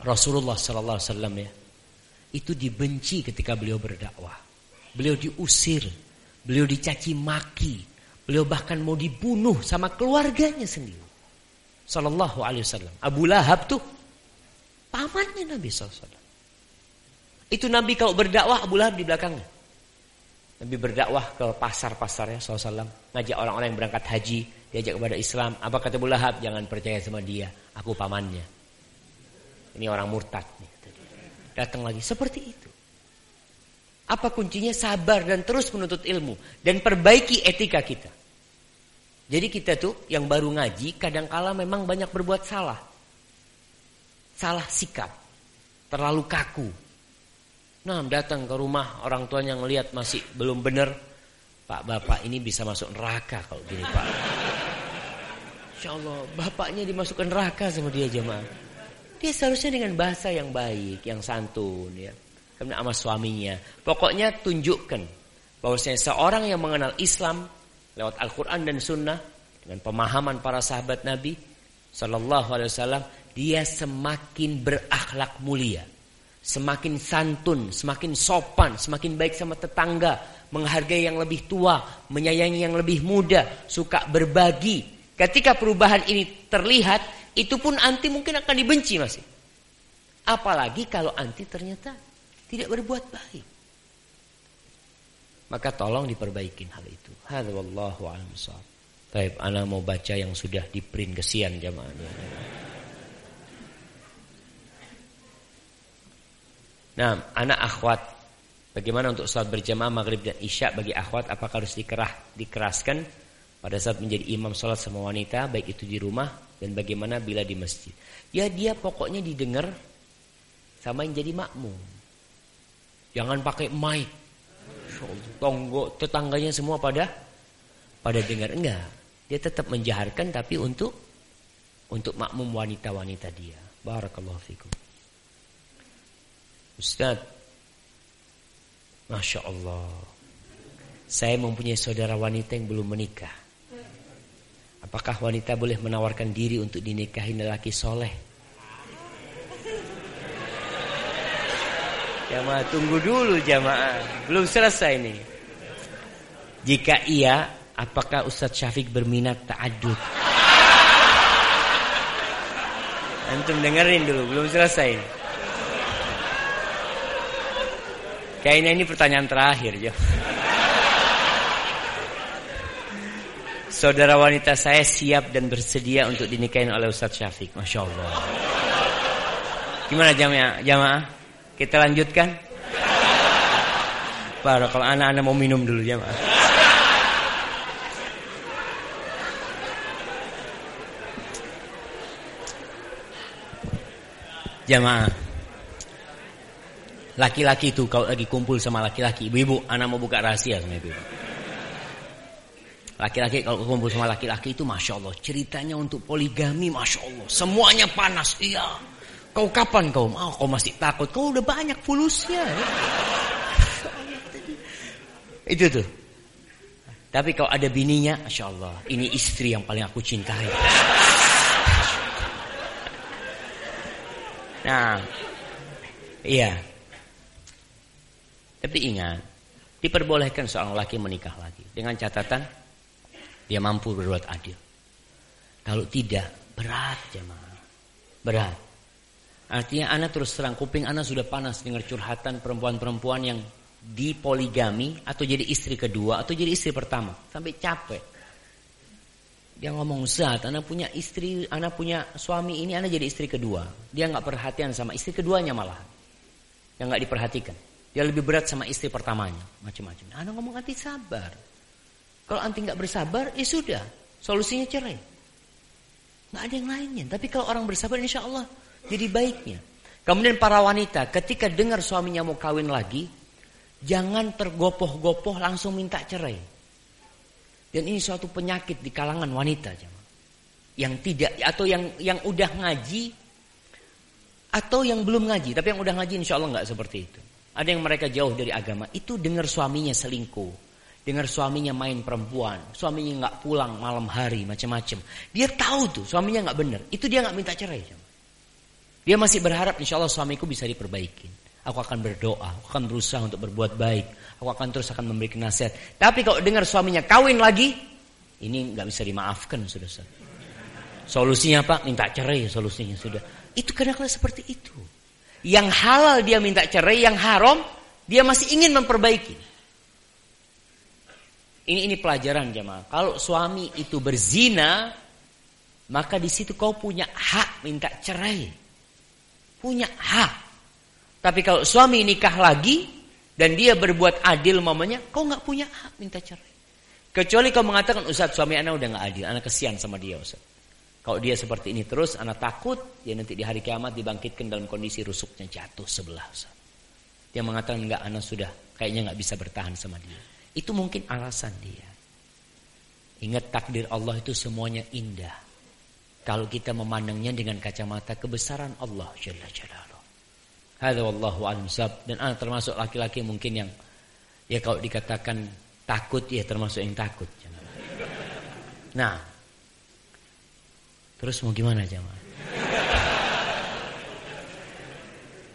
Rasulullah sallallahu alaihi wasallam ya itu dibenci ketika beliau berdakwah. Beliau diusir, beliau dicaci maki, beliau bahkan mau dibunuh sama keluarganya sendiri. Sallallahu alaihi wasallam. Abu Lahab tuh pamannya Nabi SAW. Itu Nabi kalau berdakwah Abu Lahab di belakangnya. Nabi berdakwah ke pasar-pasar ya SAW. Ngajak orang-orang yang berangkat haji. Diajak kepada Islam. Apa kata Abu Lahab? Jangan percaya sama dia. Aku pamannya. Ini orang murtad. Nih datang lagi. Seperti itu. Apa kuncinya? Sabar dan terus menuntut ilmu. Dan perbaiki etika kita. Jadi kita tuh yang baru ngaji kadangkala memang banyak berbuat salah. Salah sikap. Terlalu kaku. Nah datang ke rumah orang tuanya ngelihat masih belum benar. Pak bapak ini bisa masuk neraka kalau gini pak. Insya Allah bapaknya dimasukkan neraka sama dia jemaah. Dia seharusnya dengan bahasa yang baik, yang santun ya. Kemudian sama suaminya. Pokoknya tunjukkan bahwasanya seorang yang mengenal Islam lewat Al-Qur'an dan Sunnah dengan pemahaman para sahabat Nabi sallallahu alaihi wasallam, dia semakin berakhlak mulia. Semakin santun, semakin sopan, semakin baik sama tetangga, menghargai yang lebih tua, menyayangi yang lebih muda, suka berbagi. Ketika perubahan ini terlihat, itu pun anti mungkin akan dibenci masih. Apalagi kalau anti ternyata tidak berbuat baik. Maka tolong diperbaikin hal itu. Hadza wallahu a'lam Baik, ana mau baca yang sudah di print kesian jamaahnya. Nah, anak akhwat Bagaimana untuk salat berjamaah maghrib dan isya bagi akhwat apakah harus dikerah dikeraskan pada saat menjadi imam salat sama wanita baik itu di rumah dan bagaimana bila di masjid. Ya dia pokoknya didengar sama yang jadi makmum. Jangan pakai mic. Tonggo tetangganya semua pada pada dengar enggak. Dia tetap menjaharkan tapi untuk untuk makmum wanita-wanita dia. Barakallahu fikum. Ustaz Masya Allah Saya mempunyai saudara wanita yang belum menikah Apakah wanita boleh menawarkan diri untuk dinikahi lelaki soleh? Jamaah tunggu dulu jamaah. Belum selesai nih. Jika iya, apakah Ustadz Syafiq berminat ta'adud? Antum dengerin dulu, belum selesai. Kayaknya ini pertanyaan terakhir, ya. Saudara wanita saya siap dan bersedia untuk dinikahin oleh Ustadz Syafiq. Masya Allah. Gimana jamaah? jamaah? Kita lanjutkan? Baru kalau anak-anak mau minum dulu jamaah. Jamaah. Laki-laki itu kalau lagi kumpul sama laki-laki, ibu-ibu, anak mau buka rahasia sama ibu-ibu. Laki-laki kalau kumpul sama laki-laki itu Masya Allah. Ceritanya untuk poligami Masya Allah. Semuanya panas. Iya. Kau kapan kau mau? Kau masih takut. Kau udah banyak fulusnya. Ya. itu tuh. Tapi kalau ada bininya, Masya Allah. Ini istri yang paling aku cintai. Nah. Iya. Tapi ingat. Diperbolehkan seorang laki menikah lagi. Dengan catatan dia mampu berbuat adil. Kalau tidak, berat jemaah. Berat. Artinya anak terus terang kuping anak sudah panas dengar curhatan perempuan-perempuan yang dipoligami atau jadi istri kedua atau jadi istri pertama sampai capek. Dia ngomong Ustaz, anak punya istri, anak punya suami ini, anak jadi istri kedua. Dia nggak perhatian sama istri keduanya malah. Yang nggak diperhatikan. Dia lebih berat sama istri pertamanya, macam-macam. Anak ngomong anti sabar. Kalau anti nggak bersabar, ya sudah, solusinya cerai. Nggak ada yang lainnya. Tapi kalau orang bersabar, insya Allah jadi baiknya. Kemudian para wanita, ketika dengar suaminya mau kawin lagi, jangan tergopoh-gopoh langsung minta cerai. Dan ini suatu penyakit di kalangan wanita yang tidak atau yang yang udah ngaji atau yang belum ngaji, tapi yang udah ngaji insya Allah nggak seperti itu. Ada yang mereka jauh dari agama, itu dengar suaminya selingkuh, dengar suaminya main perempuan, suaminya nggak pulang malam hari macam-macam. Dia tahu tuh suaminya nggak benar, itu dia nggak minta cerai. Dia masih berharap insya Allah suamiku bisa diperbaiki. Aku akan berdoa, aku akan berusaha untuk berbuat baik. Aku akan terus akan memberikan nasihat. Tapi kalau dengar suaminya kawin lagi, ini nggak bisa dimaafkan sudah. Solusinya apa? Minta cerai solusinya sudah. Itu kadang-kadang seperti itu. Yang halal dia minta cerai, yang haram dia masih ingin memperbaiki. Ini ini pelajaran jemaah. Kalau suami itu berzina, maka di situ kau punya hak minta cerai. Punya hak. Tapi kalau suami nikah lagi dan dia berbuat adil mamanya, kau nggak punya hak minta cerai. Kecuali kau mengatakan Ustaz suami anak udah nggak adil, anak kesian sama dia Ustaz. Kalau dia seperti ini terus, anak takut dia nanti di hari kiamat dibangkitkan dalam kondisi rusuknya jatuh sebelah Ustaz. Dia mengatakan nggak anak sudah kayaknya nggak bisa bertahan sama dia. Itu mungkin alasan dia. Ingat takdir Allah itu semuanya indah. Kalau kita memandangnya dengan kacamata kebesaran Allah Jalla Jalla. Hadza wallahu alam dan anak termasuk laki-laki mungkin yang ya kalau dikatakan takut ya termasuk yang takut. Nah, terus mau gimana jemaah?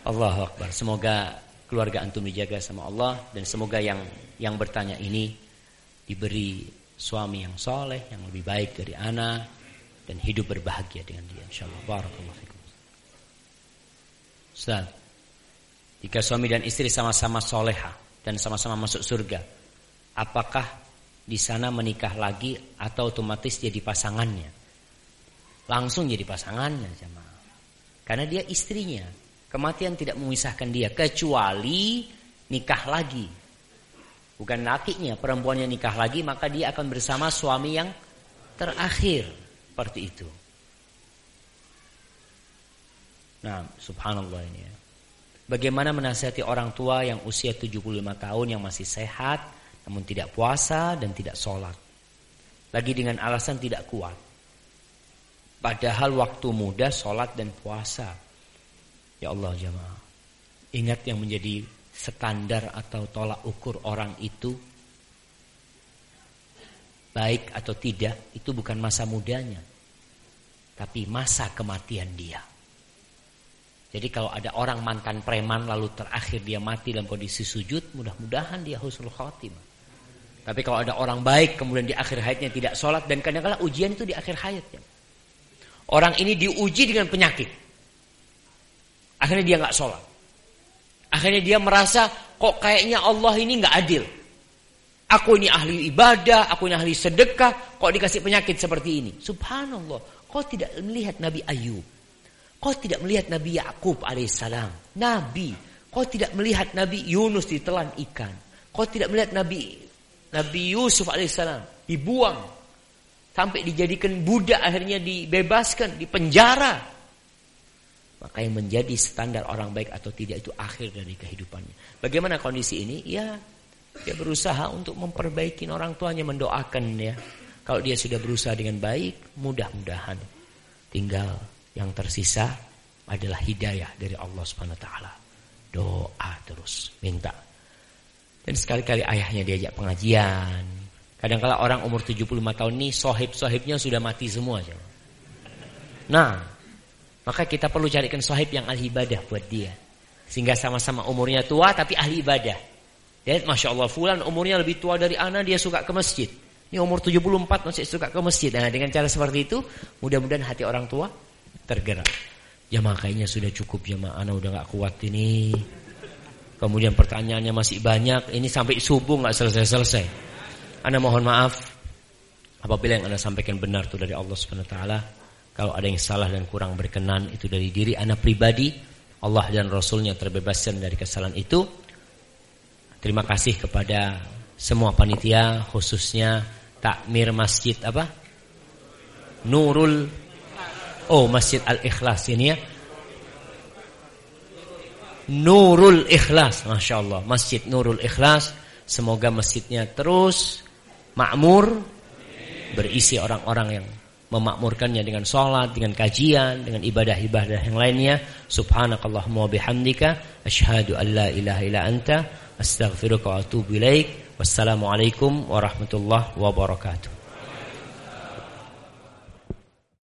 Allahu Akbar. Semoga keluarga antum dijaga sama Allah dan semoga yang yang bertanya ini diberi suami yang soleh, yang lebih baik dari anak dan hidup berbahagia dengan dia. Insyaallah. Barakallahu fikum. Ustaz. Jika suami dan istri sama-sama soleha dan sama-sama masuk surga, apakah di sana menikah lagi atau otomatis jadi pasangannya? Langsung jadi pasangannya, jemaah. Karena dia istrinya. Kematian tidak memisahkan dia kecuali nikah lagi. Bukan lakinya, perempuannya nikah lagi maka dia akan bersama suami yang terakhir seperti itu. Nah, subhanallah ini ya. Bagaimana menasihati orang tua yang usia 75 tahun yang masih sehat namun tidak puasa dan tidak sholat. Lagi dengan alasan tidak kuat. Padahal waktu muda sholat dan puasa. Ya Allah jamaah. Ingat yang menjadi standar atau tolak ukur orang itu. Baik atau tidak itu bukan masa mudanya. Tapi masa kematian dia. Jadi kalau ada orang mantan preman lalu terakhir dia mati dalam kondisi sujud, mudah-mudahan dia husnul khatimah. Tapi kalau ada orang baik kemudian di akhir hayatnya tidak sholat dan kadang-kadang ujian itu di akhir hayatnya. Orang ini diuji dengan penyakit. Akhirnya dia nggak sholat. Akhirnya dia merasa kok kayaknya Allah ini nggak adil. Aku ini ahli ibadah, aku ini ahli sedekah, kok dikasih penyakit seperti ini. Subhanallah, kok tidak melihat Nabi Ayub. Kau tidak melihat Nabi Yakub alaihissalam. Nabi. Kau tidak melihat Nabi Yunus ditelan ikan. Kau tidak melihat Nabi Nabi Yusuf alaihissalam dibuang sampai dijadikan budak akhirnya dibebaskan di penjara. Maka yang menjadi standar orang baik atau tidak itu akhir dari kehidupannya. Bagaimana kondisi ini? Ya, dia berusaha untuk memperbaiki orang tuanya mendoakan ya. Kalau dia sudah berusaha dengan baik, mudah-mudahan tinggal yang tersisa adalah hidayah dari Allah Subhanahu wa taala. Doa terus, minta. Dan sekali-kali ayahnya diajak pengajian. Kadang-kala orang umur 75 tahun ini sohib-sohibnya sudah mati semua. Nah, maka kita perlu carikan sohib yang ahli ibadah buat dia. Sehingga sama-sama umurnya tua tapi ahli ibadah. Dan Masya Allah Fulan umurnya lebih tua dari Ana dia suka ke masjid. Ini umur 74 masih suka ke masjid. Nah dengan cara seperti itu mudah-mudahan hati orang tua tergerak. Jamaah kayaknya sudah cukup jamaah, anak udah gak kuat ini. Kemudian pertanyaannya masih banyak, ini sampai subuh gak selesai-selesai. Anda mohon maaf, Apabila yang anda sampaikan benar itu dari Allah Subhanahu Wa Taala, kalau ada yang salah dan kurang berkenan itu dari diri anda pribadi, Allah dan Rasulnya terbebaskan dari kesalahan itu. Terima kasih kepada semua panitia khususnya takmir masjid apa? Nurul Oh, Masjid Al-Ikhlas ini ya. Nurul Ikhlas, Masya Allah. Masjid Nurul Ikhlas. Semoga masjidnya terus makmur. Berisi orang-orang yang memakmurkannya dengan sholat, dengan kajian, dengan ibadah-ibadah yang lainnya. Subhanakallahumma bihamdika. Ashadu an la ilaha illa anta. Astaghfiruka wa atubu ilaik. Wassalamualaikum warahmatullahi wabarakatuh.